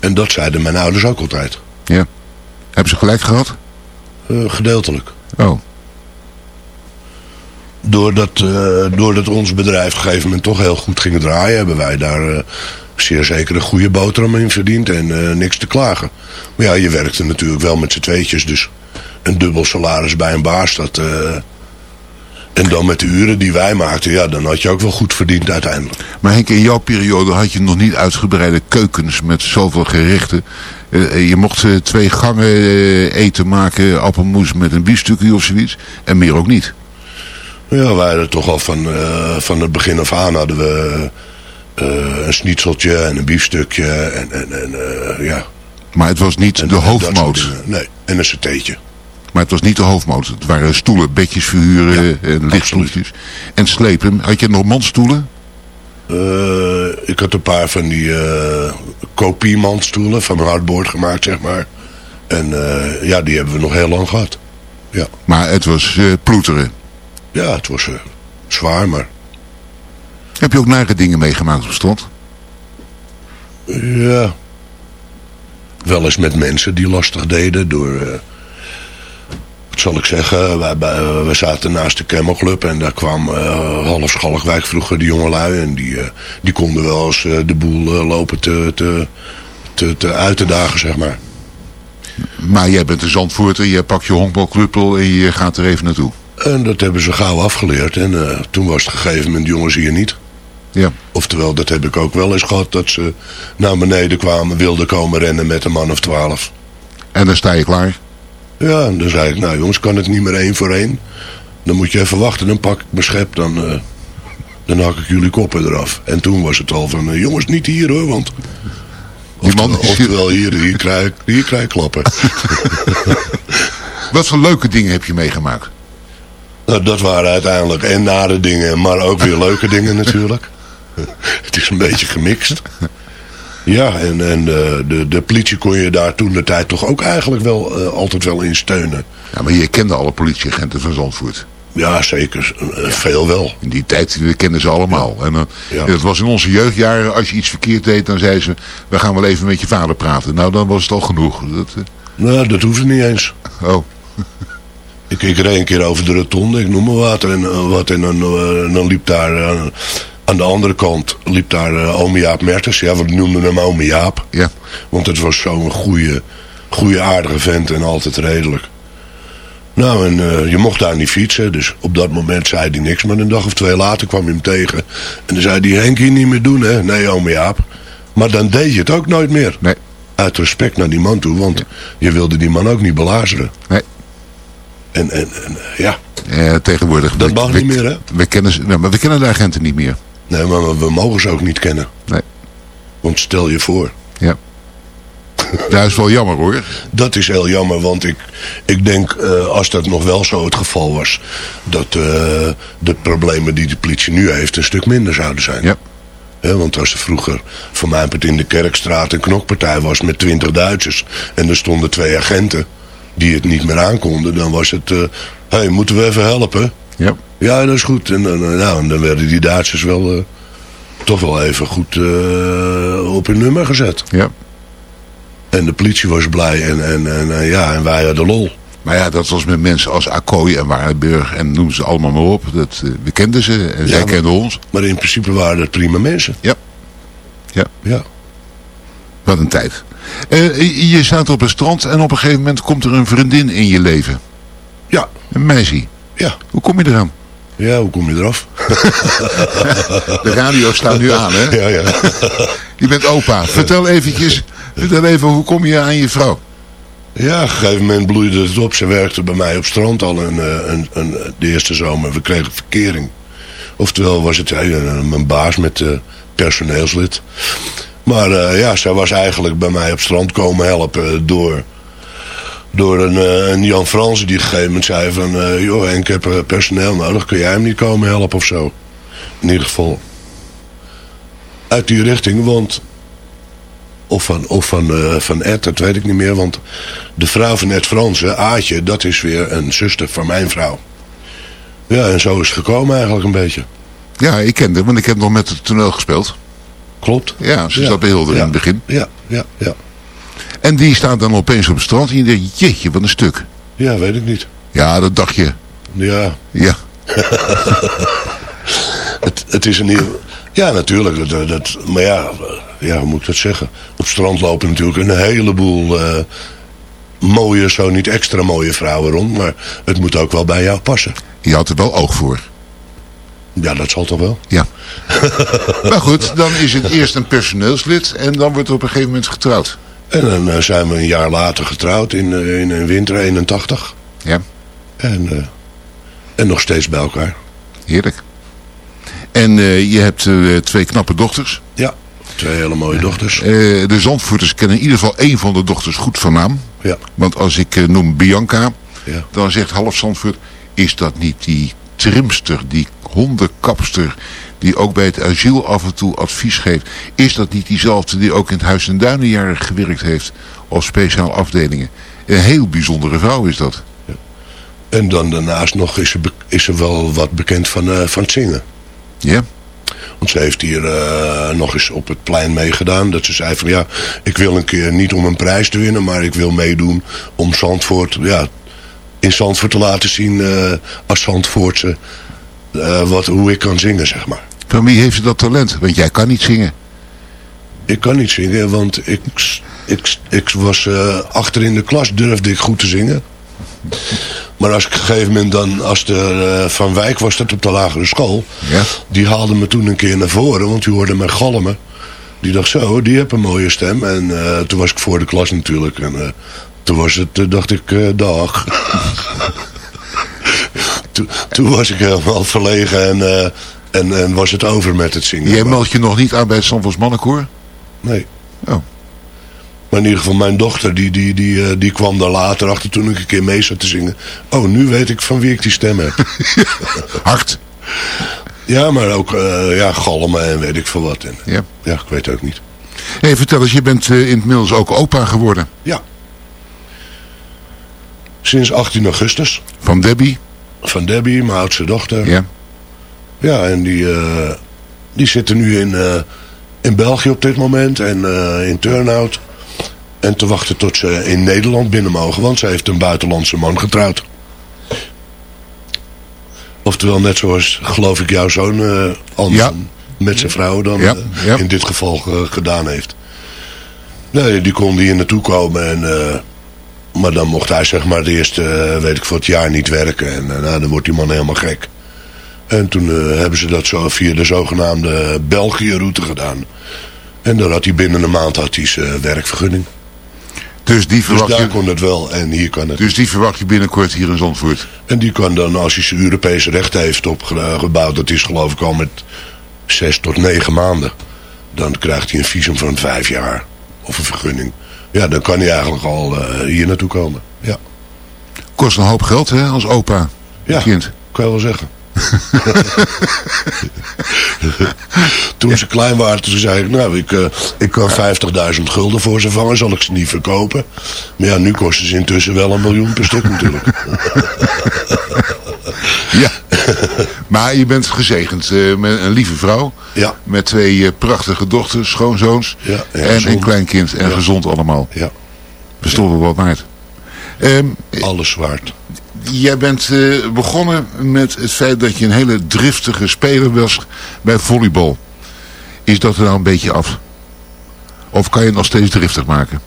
En dat zeiden mijn ouders ook altijd. Ja. Hebben ze gelijk gehad? Eh, gedeeltelijk. Oh. Doordat, eh, doordat ons bedrijf op een gegeven moment toch heel goed ging draaien... hebben wij daar eh, zeer zeker een goede boterham in verdiend en eh, niks te klagen. Maar ja, je werkte natuurlijk wel met z'n tweetjes, dus een dubbel salaris bij een baas... Dat, en dan met de uren die wij maakten, ja, dan had je ook wel goed verdiend uiteindelijk. Maar Henk, in jouw periode had je nog niet uitgebreide keukens met zoveel gerechten. Je mocht twee gangen eten maken, appelmoes met een biefstukje of zoiets. En meer ook niet. Ja, wij hadden toch al van, eh, van het begin af aan hadden we eh, een schnitzeltje en een biefstukje en, en, en eh, ja. Maar het was niet En- de hoofdmoot. Nee, en een satéetje. Maar het was niet de hoofdmoot. Het waren stoelen, bedjes verhuren, en lichtstoeltjes. En slepen. Had je nog mondstoelen? Eh, ik had een paar van die kopiemandstoelen van hardboard gemaakt, zeg maar. En ja, die hebben we nog heel lang gehad. Ja, Maar het was ploeteren. Ja het was eh, zwaar, maar Heb je ook nare dingen meegemaakt op strand? ja. Wel eens met mensen die lastig deden door... eh, wat zal ik zeggen, wij- we zaten naast de Camel Club en daar kwam eh, half Schalkwijk vroeger de jongelui. En die, die konden wel eens de boel lopen te, te, te, te uit te dagen, zeg maar. Maar jij bent een zandvoerter, je pakt je honkbalkruppel en je gaat er even naartoe. En dat hebben ze gauw afgeleerd. En eh, toen was het gegeven moment, jongens hier niet. Ja. Oftewel, dat heb ik ook wel eens gehad. Dat ze naar beneden kwamen, wilden komen rennen met een man of twaalf. En dan sta je klaar. Ja, en dan zei ik, nou jongens, kan het niet meer één voor één? Dan moet je even wachten, dan pak ik mijn schep, dan, eh, dan hak ik jullie koppen eraf. En toen was het al van, eh, jongens, niet hier hoor, want... Die man Oftewel, oftewel hier, hier krijg, hier krijg ik klappen. Wat voor leuke dingen heb je meegemaakt? Nou, dat waren uiteindelijk en nare dingen, maar ook weer leuke dingen natuurlijk. Het is een beetje gemixt. Ja, en, en de, de, de politie kon je daar toen de tijd toch ook eigenlijk wel eh, altijd wel in steunen. Ja, maar je kende alle politieagenten van Zandvoort. Ja, zeker. Eh, veel wel. In die tijd kenden ze allemaal. En Ja. dat was in onze jeugdjaren, als je iets verkeerd deed, dan zei ze, we gaan wel even met je vader praten. Nou, dan was het al genoeg. Dat, eh, Nou, dat hoefde niet eens. oh, Ik, ik reed een keer over de rotonde, ik noem maar wat. En, eh, wat, en dan, eh, dan liep daar eh, aan de andere kant liep daar uh, ome Jaap Mertens. Ja, we noemden hem ome Jaap. ja. Want het was zo'n goede, goede aardige vent en altijd redelijk. Nou, en je mocht daar niet fietsen. Dus op dat moment zei hij niks. Maar een dag of twee later kwam je hem tegen. En dan zei hij, Henk, hier niet meer doen, hè? Nee, ome Jaap. Maar dan deed je het ook nooit meer. Nee. Uit respect naar die man toe. Want je wilde die man ook niet belazeren. Nee. En, en, en eh, ja, Eh, tegenwoordig. Dat we- mag we- niet meer, hè? We kennen, nou, maar we kennen de agenten niet meer. nee, maar we, we mogen ze ook niet kennen. Nee. Want stel je voor. Ja. Dat is wel jammer hoor. Dat is heel jammer, want ik, ik denk eh, als dat nog wel zo het geval was... dat eh, de problemen die de politie nu heeft een stuk minder zouden zijn. Ja. Hè, want als er vroeger voor mij in de Kerkstraat een knokpartij was met twintig Duitsers... en er stonden twee agenten die het niet meer aankonden... dan was het, hé, hey, moeten we even helpen? Ja. Ja, dat is goed. En, dan, eh, nou, en dan werden die Duitsers wel eh, toch wel even goed eh, op hun nummer gezet. Ja. En de politie was blij en, en, en eh, ja, en wij hadden lol. Maar ja, dat was met mensen als Akkooi en Waardenburg en noem ze allemaal maar op. Dat, eh, we kenden ze en zij kenden ons. Maar in principe waren het prima mensen. Ja. Ja. Ja. Wat een tijd. Eh, je staat op een strand en op een gegeven moment komt er een vriendin in je leven. Ja. Een meisje. Ja. Hoe kom je eraan? Ja, hoe kom je eraf? De radio staat nu aan, hè? Ja, ja. Je bent opa. Vertel eventjes, vertel even, hoe kom je aan je vrouw? Ja, op een gegeven moment bloeide het op. Ze werkte bij mij op strand al een, eh, een, een, de eerste zomer. We kregen verkering. Oftewel was het eh, mijn baas met personeelslid. Maar eh, ja, zij was eigenlijk bij mij op strand komen helpen door, door een, eh, Jan Fransen die op een gegeven moment zei van... eh, joh Henk, ik heb personeel nodig, kun jij hem niet komen helpen of zo? In ieder geval uit die richting, want... Of van, of van, van Ed, dat weet ik niet meer. Want de vrouw van Ed Fransen, Aatje, dat is weer een zuster van mijn vrouw. Ja, en zo is het gekomen eigenlijk een beetje. Ja, ik ken haar, want ik heb nog met het toneel gespeeld. Klopt. Ja, ze Ja. zat Ja. in het begin. Ja, ja, ja. En die staat dan opeens op het strand en je denkt, jeetje, wat een stuk. Ja, weet ik niet. Ja, dat dacht je. Ja, Ja. het, het is een nieuw... Ja, natuurlijk. Dat, dat, maar ja, ja, hoe moet ik dat zeggen? Op strand lopen natuurlijk een heleboel eh, mooie, zo niet extra mooie vrouwen rond. Maar het moet ook wel bij jou passen. Je had er wel oog voor. Ja, dat zal toch wel? Ja. maar goed, dan is het eerst een personeelslid en dan wordt er op een gegeven moment getrouwd. En dan eh, zijn we een jaar later getrouwd in, eh, in, in winter 81. Ja. En, eh, en nog steeds bij elkaar. Heerlijk. En je hebt twee knappe dochters. Ja, twee hele mooie dochters. De Zandvoorters kennen in ieder geval één van de dochters goed van naam. Ja. Want als ik noem Bianca, Ja. dan zegt half Zandvoort... is dat niet die trimster, die hondenkapster... die ook bij het asiel af en toe advies geeft... is dat niet diezelfde die ook in het Huis en Duinen jaren gewerkt heeft... op speciaal afdelingen? Een heel bijzondere vrouw is dat. En dan daarnaast nog is ze, is ze wel wat bekend van, eh, van het zingen. Ja? Want ze heeft hier eh, nog eens op het plein meegedaan. Dat ze zei van ja, ik wil een keer niet om een prijs te winnen, maar ik wil meedoen om Zandvoort, ja, in Zandvoort te laten zien eh, als Zandvoortse eh, wat, hoe ik kan zingen, zeg maar. Van wie heeft ze dat talent? Want jij kan niet zingen. Ik kan niet zingen, want ik, ik, ik was eh, achter in de klas, durfde ik goed te zingen. Maar als ik op een gegeven moment dan, als de eh, Van Wijk was dat op de lagere school, Ja? die haalde me toen een keer naar voren, want die hoorde mij galmen. Die dacht zo, die heeft een mooie stem. En toen was ik voor de klas natuurlijk. En toen was het, dacht ik, dag. toen, toen was ik helemaal verlegen en, eh, en, en was het over met het zingen. Jij meldt je nog niet aan bij het Zandvoorts Mannenkoor? Nee. Oh. Maar in ieder geval mijn dochter, die, die, die, eh, die kwam daar later achter toen ik een keer mee zat te zingen. Oh, nu weet ik van wie ik die stem heb. Hard. ja, maar ook eh, ja, galmen en weet ik veel wat. En, Ja. ja, ik weet het ook niet. Hey, vertel eens, je bent eh, inmiddels ook opa geworden. Ja. Sinds 18 augustus. Van Debbie. Van Debbie, mijn oudste dochter. Ja. Ja, en die, eh, die zitten nu in, eh, in België op dit moment en eh, in Turnhout. En te wachten tot ze in Nederland binnen mogen, want ze heeft een buitenlandse man getrouwd. Oftewel net zoals, geloof ik, jouw zoon Andersen met zijn vrouw dan Ja, ja. in dit geval gedaan heeft. Nee, die kon hier naartoe komen en... maar dan mocht hij zeg maar het eerste, eh, weet ik voor het jaar niet werken. En eh, nou, dan wordt die man helemaal gek. En toen eh, hebben ze dat zo via de zogenaamde België-route gedaan. En dan had hij binnen een maand had hij zijn werkvergunning. Dus die Dus verwacht daar je... kon het wel en hier kan het. Dus die verwacht je binnenkort hier in Zandvoort. En die kan dan, als hij zijn Europese recht heeft opgebouwd, dat is geloof ik al met zes tot negen maanden. Dan krijgt hij een visum van vijf jaar. Of een vergunning. Ja, dan kan hij eigenlijk al eh, hier naartoe komen. Ja, Kost een hoop geld, hè, als opa. Ja. Kind. kan je wel zeggen. toen ze klein waren, toen zei ik, nou, ik, eh, ik kan 50.000 gulden voor ze vangen, zal ik ze niet verkopen. Maar ja, nu kosten ze intussen wel een miljoen per stuk natuurlijk. Ja. maar je bent gezegend eh, met een lieve vrouw. Ja. Met twee eh, prachtige dochters, schoonzoons. Ja, en en een kleinkind. En Ja. gezond allemaal. Ja, toch wel wat waard. Ehm, alles waard. jij bent eh, begonnen met het feit dat je een hele driftige speler was bij volleybal. Is dat er nou een beetje af? Of kan je het nog steeds driftig maken?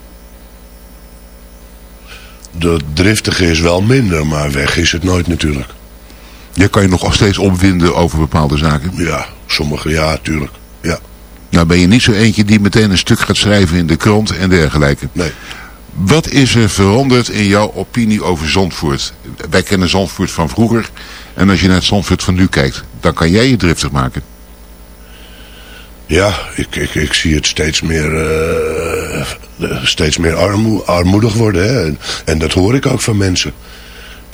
De driftige is wel minder, maar weg is het nooit natuurlijk. Je kan je nog steeds opwinden over bepaalde zaken. Ja, sommige ja, tuurlijk. Ja, Nou ben je niet zo eentje die meteen een stuk gaat schrijven in de krant en dergelijke. nee. Wat is er veranderd in jouw opinie over Zandvoort? Wij kennen Zandvoort van vroeger. En als je naar het Zandvoort van nu kijkt, dan kan jij je driftig maken. Ja, ik, ik, ik zie het steeds meer, eh, steeds meer armoe, armoedig worden. Hè? En, en dat hoor ik ook van mensen.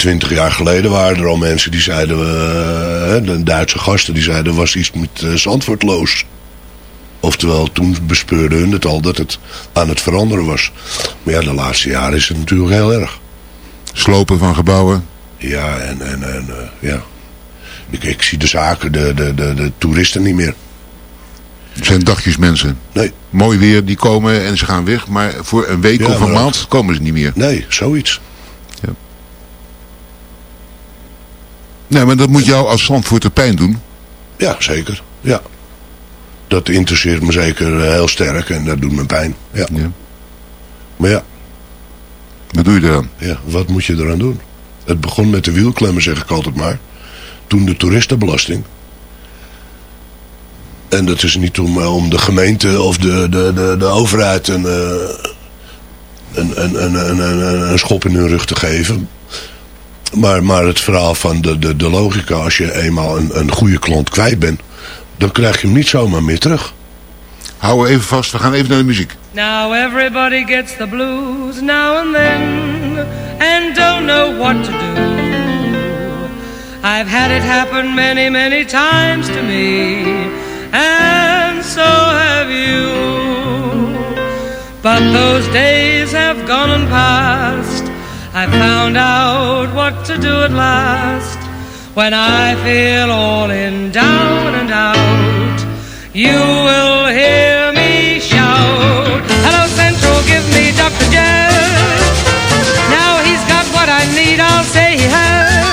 Twintig jaar geleden waren er al mensen die zeiden, eh, de Duitse gasten, die zeiden, er was iets met los. Oftewel, toen bespeurden hun het al dat het aan het veranderen was. Maar ja, de laatste jaren is het natuurlijk heel erg. Slopen van gebouwen. Ja, en, en, en eh, ja. Ik, ik zie de zaken, de, de, de, de toeristen niet meer. Het zijn dagjes mensen. Nee, Mooi weer, die komen en ze gaan weg. Maar voor een week Ja, of een maand komen ze niet meer. nee, zoiets. Nee, maar dat moet jou als Zandvoorter pijn doen. Ja, zeker. Ja. Dat interesseert me zeker eh, heel sterk en dat doet me pijn. Ja. Ja. Maar ja, Wat doe je eraan? ja, wat moet je eraan doen? Het begon met de wielklemmen, zeg ik altijd maar. Toen de toeristenbelasting. En dat is niet om, eh, om de gemeente of de, de, de, de overheid een, eh, een, een, een, een, een, een schop in hun rug te geven. Maar, maar het verhaal van de, de, de logica, als je eenmaal een, een goede klant kwijt bent, dan krijg je hem niet zomaar meer terug. Hou even vast, we gaan even naar de muziek. Now everybody gets the blues now and then and don't know what to do. I've had it happen many, many times to me, and so have you. But those days have gone and passed. I found out what to do at last. When I feel all in down and out, you will hear me shout. Hello Central, give me Dr. Jazz. Now he's got what I need, I'll say he has.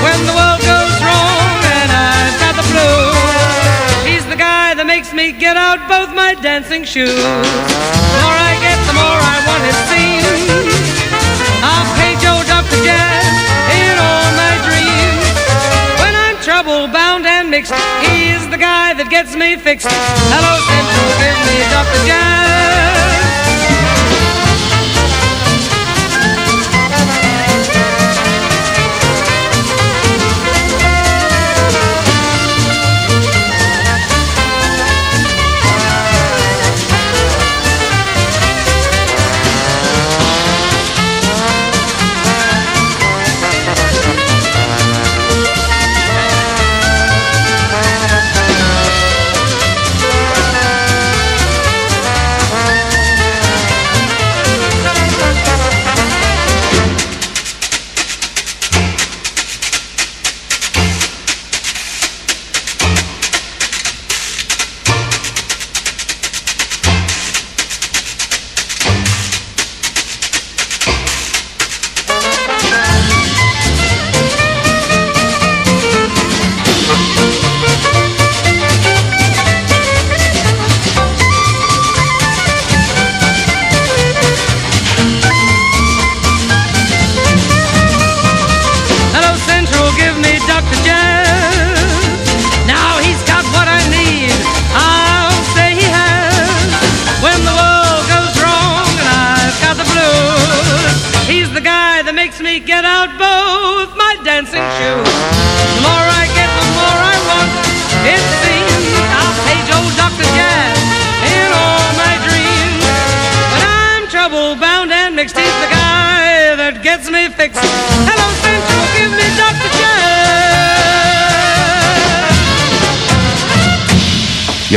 When the world goes wrong and I've got the blues, he's the guy that makes me get out both my dancing shoes. The more I get, the more I want it seen. Dr. Jazz in all my dreams. When I'm trouble bound and mixed, he's the guy that gets me fixed. Hello Central, give me Dr. Jazz.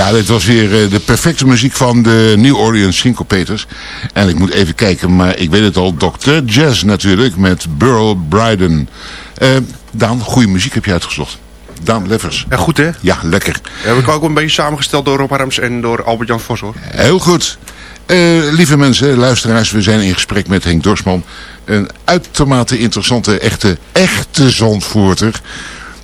Ja, dit was weer eh, de perfecte muziek van de New Orleans Syncopators. En ik moet even kijken, maar ik weet het al. Dr. Jazz natuurlijk, met Burl Bryden. Eh Daan, goede muziek heb je uitgezocht. Daan Leffers. Ja, goed hè? Ja, lekker. Heb ik ook een beetje samengesteld door Rob Harms en door Albert-Jan Vos hoor. Heel goed. Eh, lieve mensen, luisteraars, we zijn in gesprek met Henk Dorsman. Een uitermate interessante, echte, echte zandvoerter.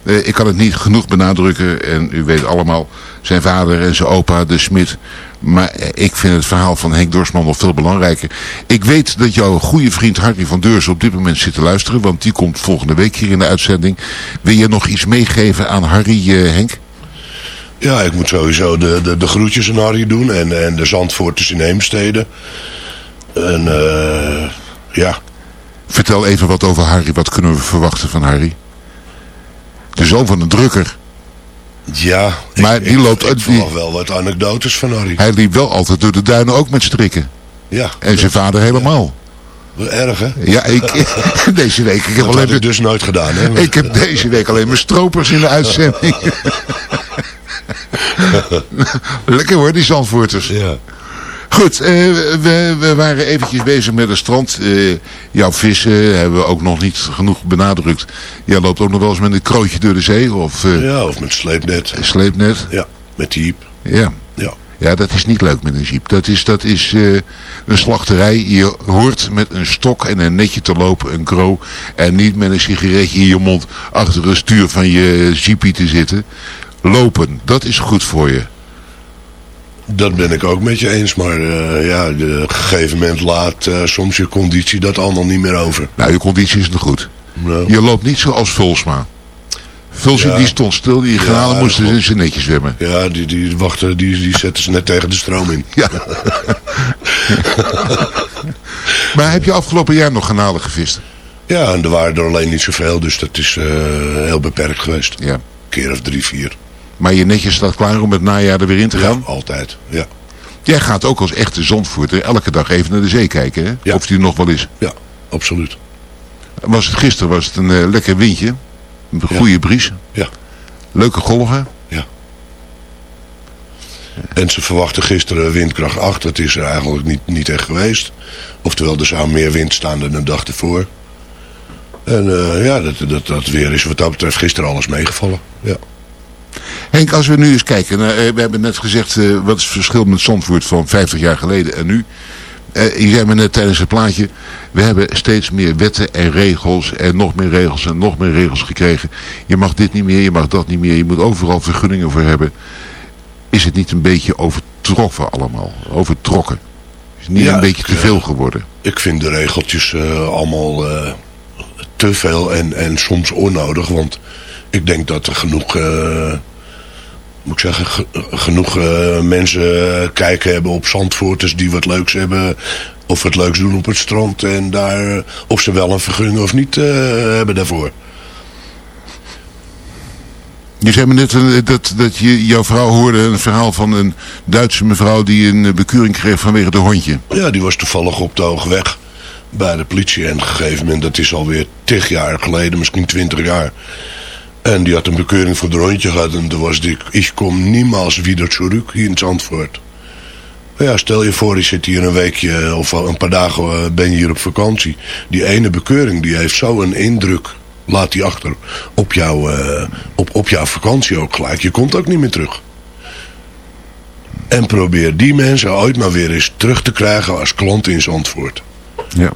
Eh, ik kan het niet genoeg benadrukken. En u weet allemaal, zijn vader en zijn opa, de Smit. Maar eh, ik vind het verhaal van Henk Dorsman nog veel belangrijker. Ik weet dat jouw goede vriend Harry van Deurs op dit moment zit te luisteren. Want die komt volgende week hier in de uitzending. Wil je nog iets meegeven aan Harry, eh, Henk? Ja, ik moet sowieso de, de, de groetjes aan Harry doen en, en de Zandvoorters in Heemstede. En ja, Vertel even wat over Harry. Wat kunnen we verwachten van Harry? De zoon van een drukker. ja. Maar ik, die loopt... Ik, die- wel wat anekdotes van Harry. hij liep wel altijd door de duinen ook met strikken. Ja, En zijn vader helemaal. wel erg hè? Ja, ik, deze week. Ik heb, Dat alleen, ik dus nooit gedaan hè? ik heb deze week alleen maar stropers in de uitzending. Lekker hoor, die Zandvoorters. Ja. Goed, eh, we, we waren eventjes bezig met het strand. Eh, jouw vissen hebben we ook nog niet genoeg benadrukt. Jij loopt ook nog wel eens met een krootje door de zee of eh, ja, of met sleepnet. sleepnet. Ja, met die jeep. Ja. Ja. Ja, dat is niet leuk met een jeep. Dat is, dat is een slachterij. Je hoort met een stok en een netje te lopen, een kro. En niet met een sigaretje in je mond achter een stuur van je jeepie te zitten. Lopen, dat is goed voor je. Dat ben ik ook met je eens, maar eh, ja, op een gegeven moment laat eh, soms je conditie dat allemaal niet meer over. Nou, je conditie is nog goed. Nou, Je loopt niet zoals Vulsma. Vulsma Ja. die stond stil, die Ja, granalen moesten in zijn netjes zwemmen. ja, die, die wachten, die, die zetten ze net tegen de stroom in. Ja. maar heb je afgelopen jaar nog granalen gevist? Ja, en er waren er alleen niet zoveel, dus dat is eh, heel beperkt geweest. Ja. Een keer of drie, vier. Maar je netjes staat klaar om het najaar er weer in te gaan? Ja, altijd, ja. Jij gaat ook als echte zondvoerder elke dag even naar de zee kijken, hè? Ja. Of die er nog wel is. Ja, absoluut. Was het gisteren was het een eh, lekker windje. Een goede bries. Ja. Leuke golven. En ze verwachten gisteren windkracht 8. Dat is er eigenlijk niet, niet echt geweest. Oftewel, er zou meer wind staan dan de dag ervoor. En eh, ja, dat, dat, dat weer is wat dat betreft gisteren alles meegevallen. Ja. Henk, als we nu eens kijken. eh, we hebben net gezegd, eh, wat is het verschil met Zandvoort van 50 jaar geleden en nu? Eh, je zei me net tijdens het plaatje, we hebben steeds meer wetten en regels en nog meer regels en nog meer regels gekregen. Je mag dit niet meer, je mag dat niet meer, je moet overal vergunningen voor hebben. Is het niet een beetje overtroffen allemaal? Overtrokken? Is het niet Ja, een beetje te veel geworden? Ik vind de regeltjes allemaal te veel en, en soms onnodig. Want ik denk dat er genoeg, moet ik zeggen, ge- genoeg eh, mensen kijken hebben op zandvoorters die wat leuks hebben. Of wat leuks doen op het strand. En daar, eh, of ze wel een vergunning of niet eh, hebben daarvoor. Je zei me net dat, dat je, jouw vrouw hoorde een verhaal van een Duitse mevrouw die een bekeuring kreeg vanwege de hondje. Ja, die was toevallig op de hoge weg bij de politie. En op een gegeven moment, dat is alweer tig jaar geleden, misschien twintig jaar. En die had een bekeuring voor de rondje gehad. En toen was die, ik kom niemals weer terug hier in Zandvoort. Maar ja, stel je voor, je zit hier een weekje of al een paar dagen eh, ben je hier op vakantie. Die ene bekeuring, die heeft zo een indruk, laat die achter, op, jouw eh, op, op jouw vakantie ook gelijk. Je komt ook niet meer terug. En probeer die mensen ooit maar weer eens terug te krijgen als klant in Zandvoort. Ja.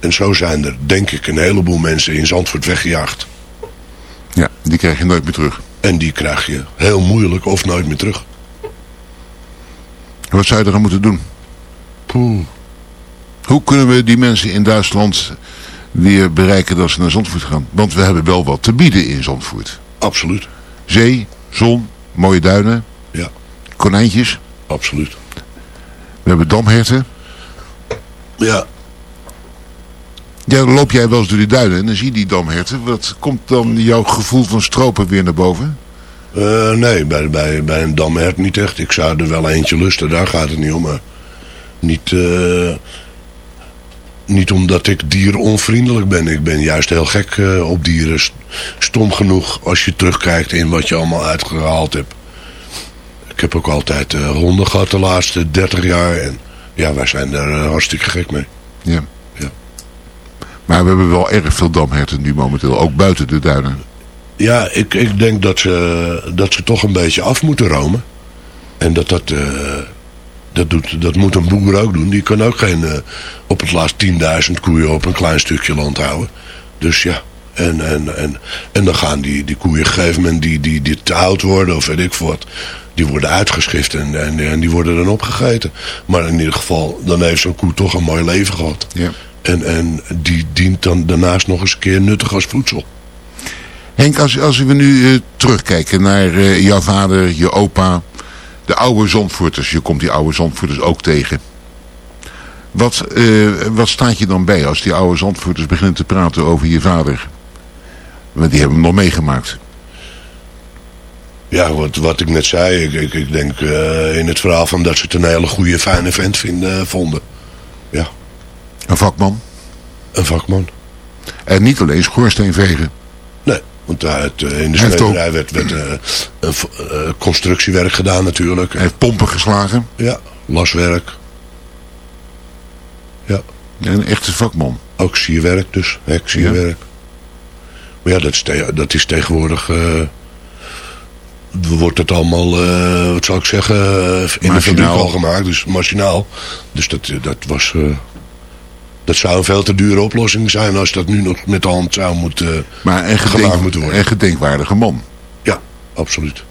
En zo zijn er, denk ik, een heleboel mensen in Zandvoort weggejaagd. Ja, die krijg je nooit meer terug. En die krijg je heel moeilijk of nooit meer terug. Wat zou je eraan moeten doen? Poeh. Hoe kunnen we die mensen in Duitsland weer bereiken dat ze naar Zandvoort gaan? Want we hebben wel wat te bieden in Zandvoort. Absoluut. Zee, zon, mooie duinen, Ja, konijntjes. absoluut. We hebben damherten. Ja, Ja, dan loop jij wel eens door die duinen en dan zie je die damherten. Wat komt dan jouw gevoel van stropen weer naar boven? Eh, nee, bij, bij, bij een damhert niet echt. Ik zou er wel eentje lusten, daar gaat het niet om. Maar niet, eh, niet omdat ik dieronvriendelijk ben. Ik ben juist heel gek eh, op dieren. St- Stom genoeg als je terugkijkt in wat je allemaal uitgehaald hebt. Ik heb ook altijd honden gehad de laatste 30 jaar. En ja, wij zijn daar hartstikke gek mee. Ja. Maar we hebben wel erg veel damherten nu momenteel, ook buiten de duinen. Ja, ik, ik denk dat ze, dat ze toch een beetje af moeten romen. En dat dat, eh, dat, doet, dat moet een boer ook doen. Die kan ook geen eh, op het laatst 10.000 koeien op een klein stukje land houden. Dus ja, en, en, en, en dan gaan die, die koeien op een gegeven moment die, die, die te oud worden of weet ik wat. Die worden uitgeschift en, en, en die worden dan opgegeten. Maar in ieder geval, dan heeft zo'n koe toch een mooi leven gehad. Ja. En, en die dient dan daarnaast nog eens een keer nuttig als voedsel. Henk, als, als we nu eh, terugkijken naar eh, jouw vader, je opa, de oude zondvoorters. Je komt die oude zondvoorters ook tegen. Wat, eh, wat staat je dan bij als die oude zondvoorters beginnen te praten over je vader? Want die hebben hem nog meegemaakt. Ja, wat, wat ik net zei, ik, ik, ik denk in het verhaal van dat ze het een hele goede, fijne vent vinden, vonden. Ja, Een vakman. een vakman. En niet alleen schoorsteenvegen. Nee, want uit, eh, in de smederij werd, werd een eh, constructiewerk gedaan natuurlijk. Hij heeft pompen geslagen. Ja, laswerk. Ja, Een echte vakman. ook sierwerk dus, hek, sierwerk. Maar ja, dat is, dat is tegenwoordig... wordt het allemaal, wat zou ik zeggen, in de fabriek al gemaakt. Dus machinaal. Dus dat, dat was... dat zou een veel te dure oplossing zijn als dat nu nog met de hand zou moeten, Maar een, gedenk, moeten worden. een gedenkwaardige man. Ja, absoluut.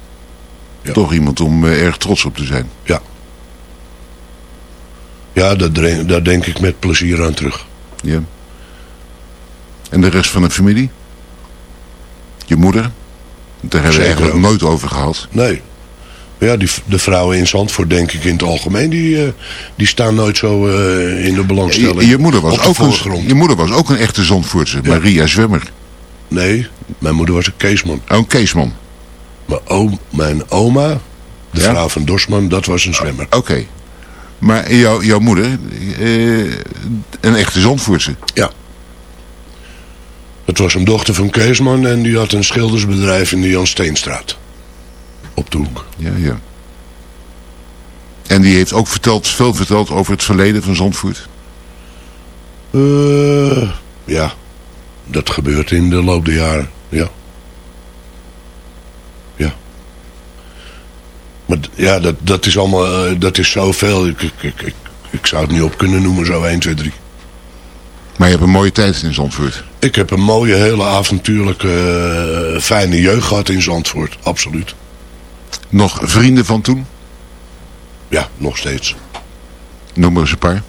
Ja. Toch iemand om eh, erg trots op te zijn. Ja. Ja, daar, denk ik met plezier aan terug. Ja. En de rest van de familie? Je moeder? Daar hebben we eigenlijk nooit over gehad. Nee. Ja, die, de vrouwen in Zandvoort, denk ik in het algemeen, die, eh, die staan nooit zo eh, in de belangstelling. Je, je moeder was ook voorgrond. een, je moeder was ook een echte Zandvoortse, Maria Zwemmer. Nee, mijn moeder was een Keesman. Oh, een Keesman. Mijn, oom, mijn oma, de Ja? vrouw van Dorsman, dat was een zwemmer. Oké. Maar jou, jouw moeder, eh, een echte Zandvoortse. Ja. Het was een dochter van Keesman en die had een schildersbedrijf in de Jan Steenstraat. Op de hoek. Ja, ja. En die heeft ook verteld, veel verteld over het verleden van Zandvoort. Eh, ja, dat gebeurt in de loop der jaren, ja. Ja. Maar ja, dat, dat is allemaal, eh, dat is zoveel. Ik, ik, ik, ik, ik zou het niet op kunnen noemen, zo 1, 2, 3. Maar je hebt een mooie tijd in Zandvoort. Ik heb een mooie, hele avontuurlijke, eh, fijne jeugd gehad in Zandvoort, absoluut. Nog vrienden van toen? Ja, nog steeds. Noem maar eens een paar.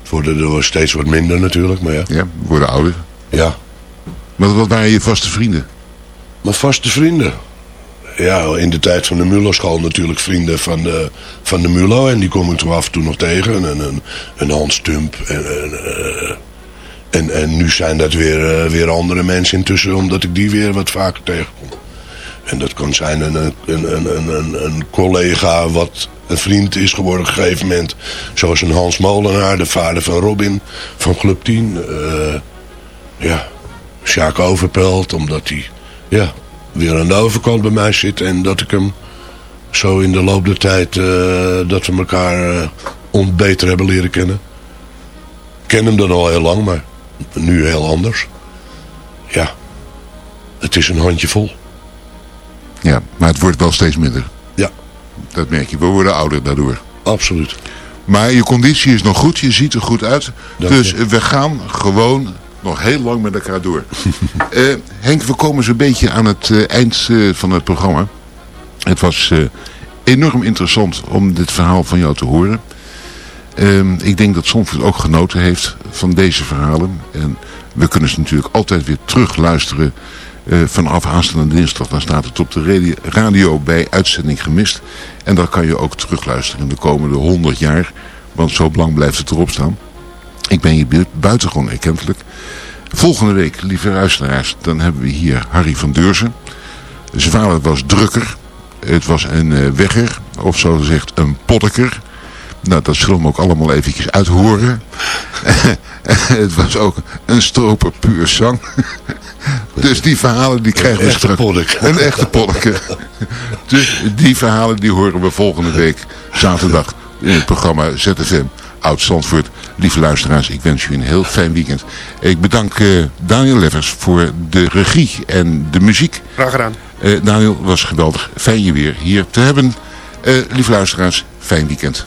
Het worden er steeds wat minder natuurlijk, maar ja. Ja, we worden ouder. Ja. Maar wat waren je vaste vrienden? Mijn vaste vrienden. Ja, in de tijd van de Mulo-school natuurlijk vrienden van de, van de Mulo. En die kom ik toch af en toe nog tegen. En een, een Hans Tump. En, en, eh, en, en nu zijn dat weer, eh, weer andere mensen intussen. Omdat ik die weer wat vaker tegenkom. En dat kan zijn een, een, een, een, een, collega wat een vriend is geworden op een gegeven moment. Zoals een Hans Molenaar, de vader van Robin van Club 10. Eh, ja, Sjaak Overpelt, omdat hij ja, weer aan de overkant bij mij zit. En dat ik hem zo in de loop der tijd, eh, dat we elkaar beter hebben leren kennen. Ik ken hem dan al heel lang, maar nu heel anders. Ja, het is een handje vol. Ja, maar het wordt wel steeds minder. Ja. Dat merk je. We worden ouder daardoor. Absoluut. Maar je conditie is nog goed. Je ziet er goed uit. Dank dus je. we gaan gewoon nog heel lang met elkaar door. Eh, Henk, we komen zo'n beetje aan het eh, eind eh, van het programma. Het was enorm interessant om dit verhaal van jou te horen. Ehm, ik denk dat Zandvoort ook genoten heeft van deze verhalen. En we kunnen ze natuurlijk altijd weer terug luisteren vanaf aanstaande dinsdag. Dan staat het op de radio, bij uitzending gemist. En dan kan je ook terugluisteren de komende 100 jaar. Want zo lang blijft het erop staan. Ik ben hier bu- buitengewoon erkentelijk. Volgende week, lieve luisteraars, dan hebben we hier Harry van Deurzen. Zijn vader was drukker. Het was een eh, wegger, of zo gezegd een poddeker. Nou, dat zullen we ook allemaal eventjes uithoren. het was ook een stroper puur zang. dus die verhalen die krijgen we straks. Een echte poddeker. dus die verhalen die horen we volgende week zaterdag in het programma ZFM Oud Zandvoort. Lieve luisteraars, ik wens u een heel fijn weekend. Ik bedank eh, Daniel Levers voor de regie en de muziek. Graag gedaan. Eh, Daniel, was geweldig. Fijn je weer hier te hebben. Eh, lieve luisteraars, fijn weekend.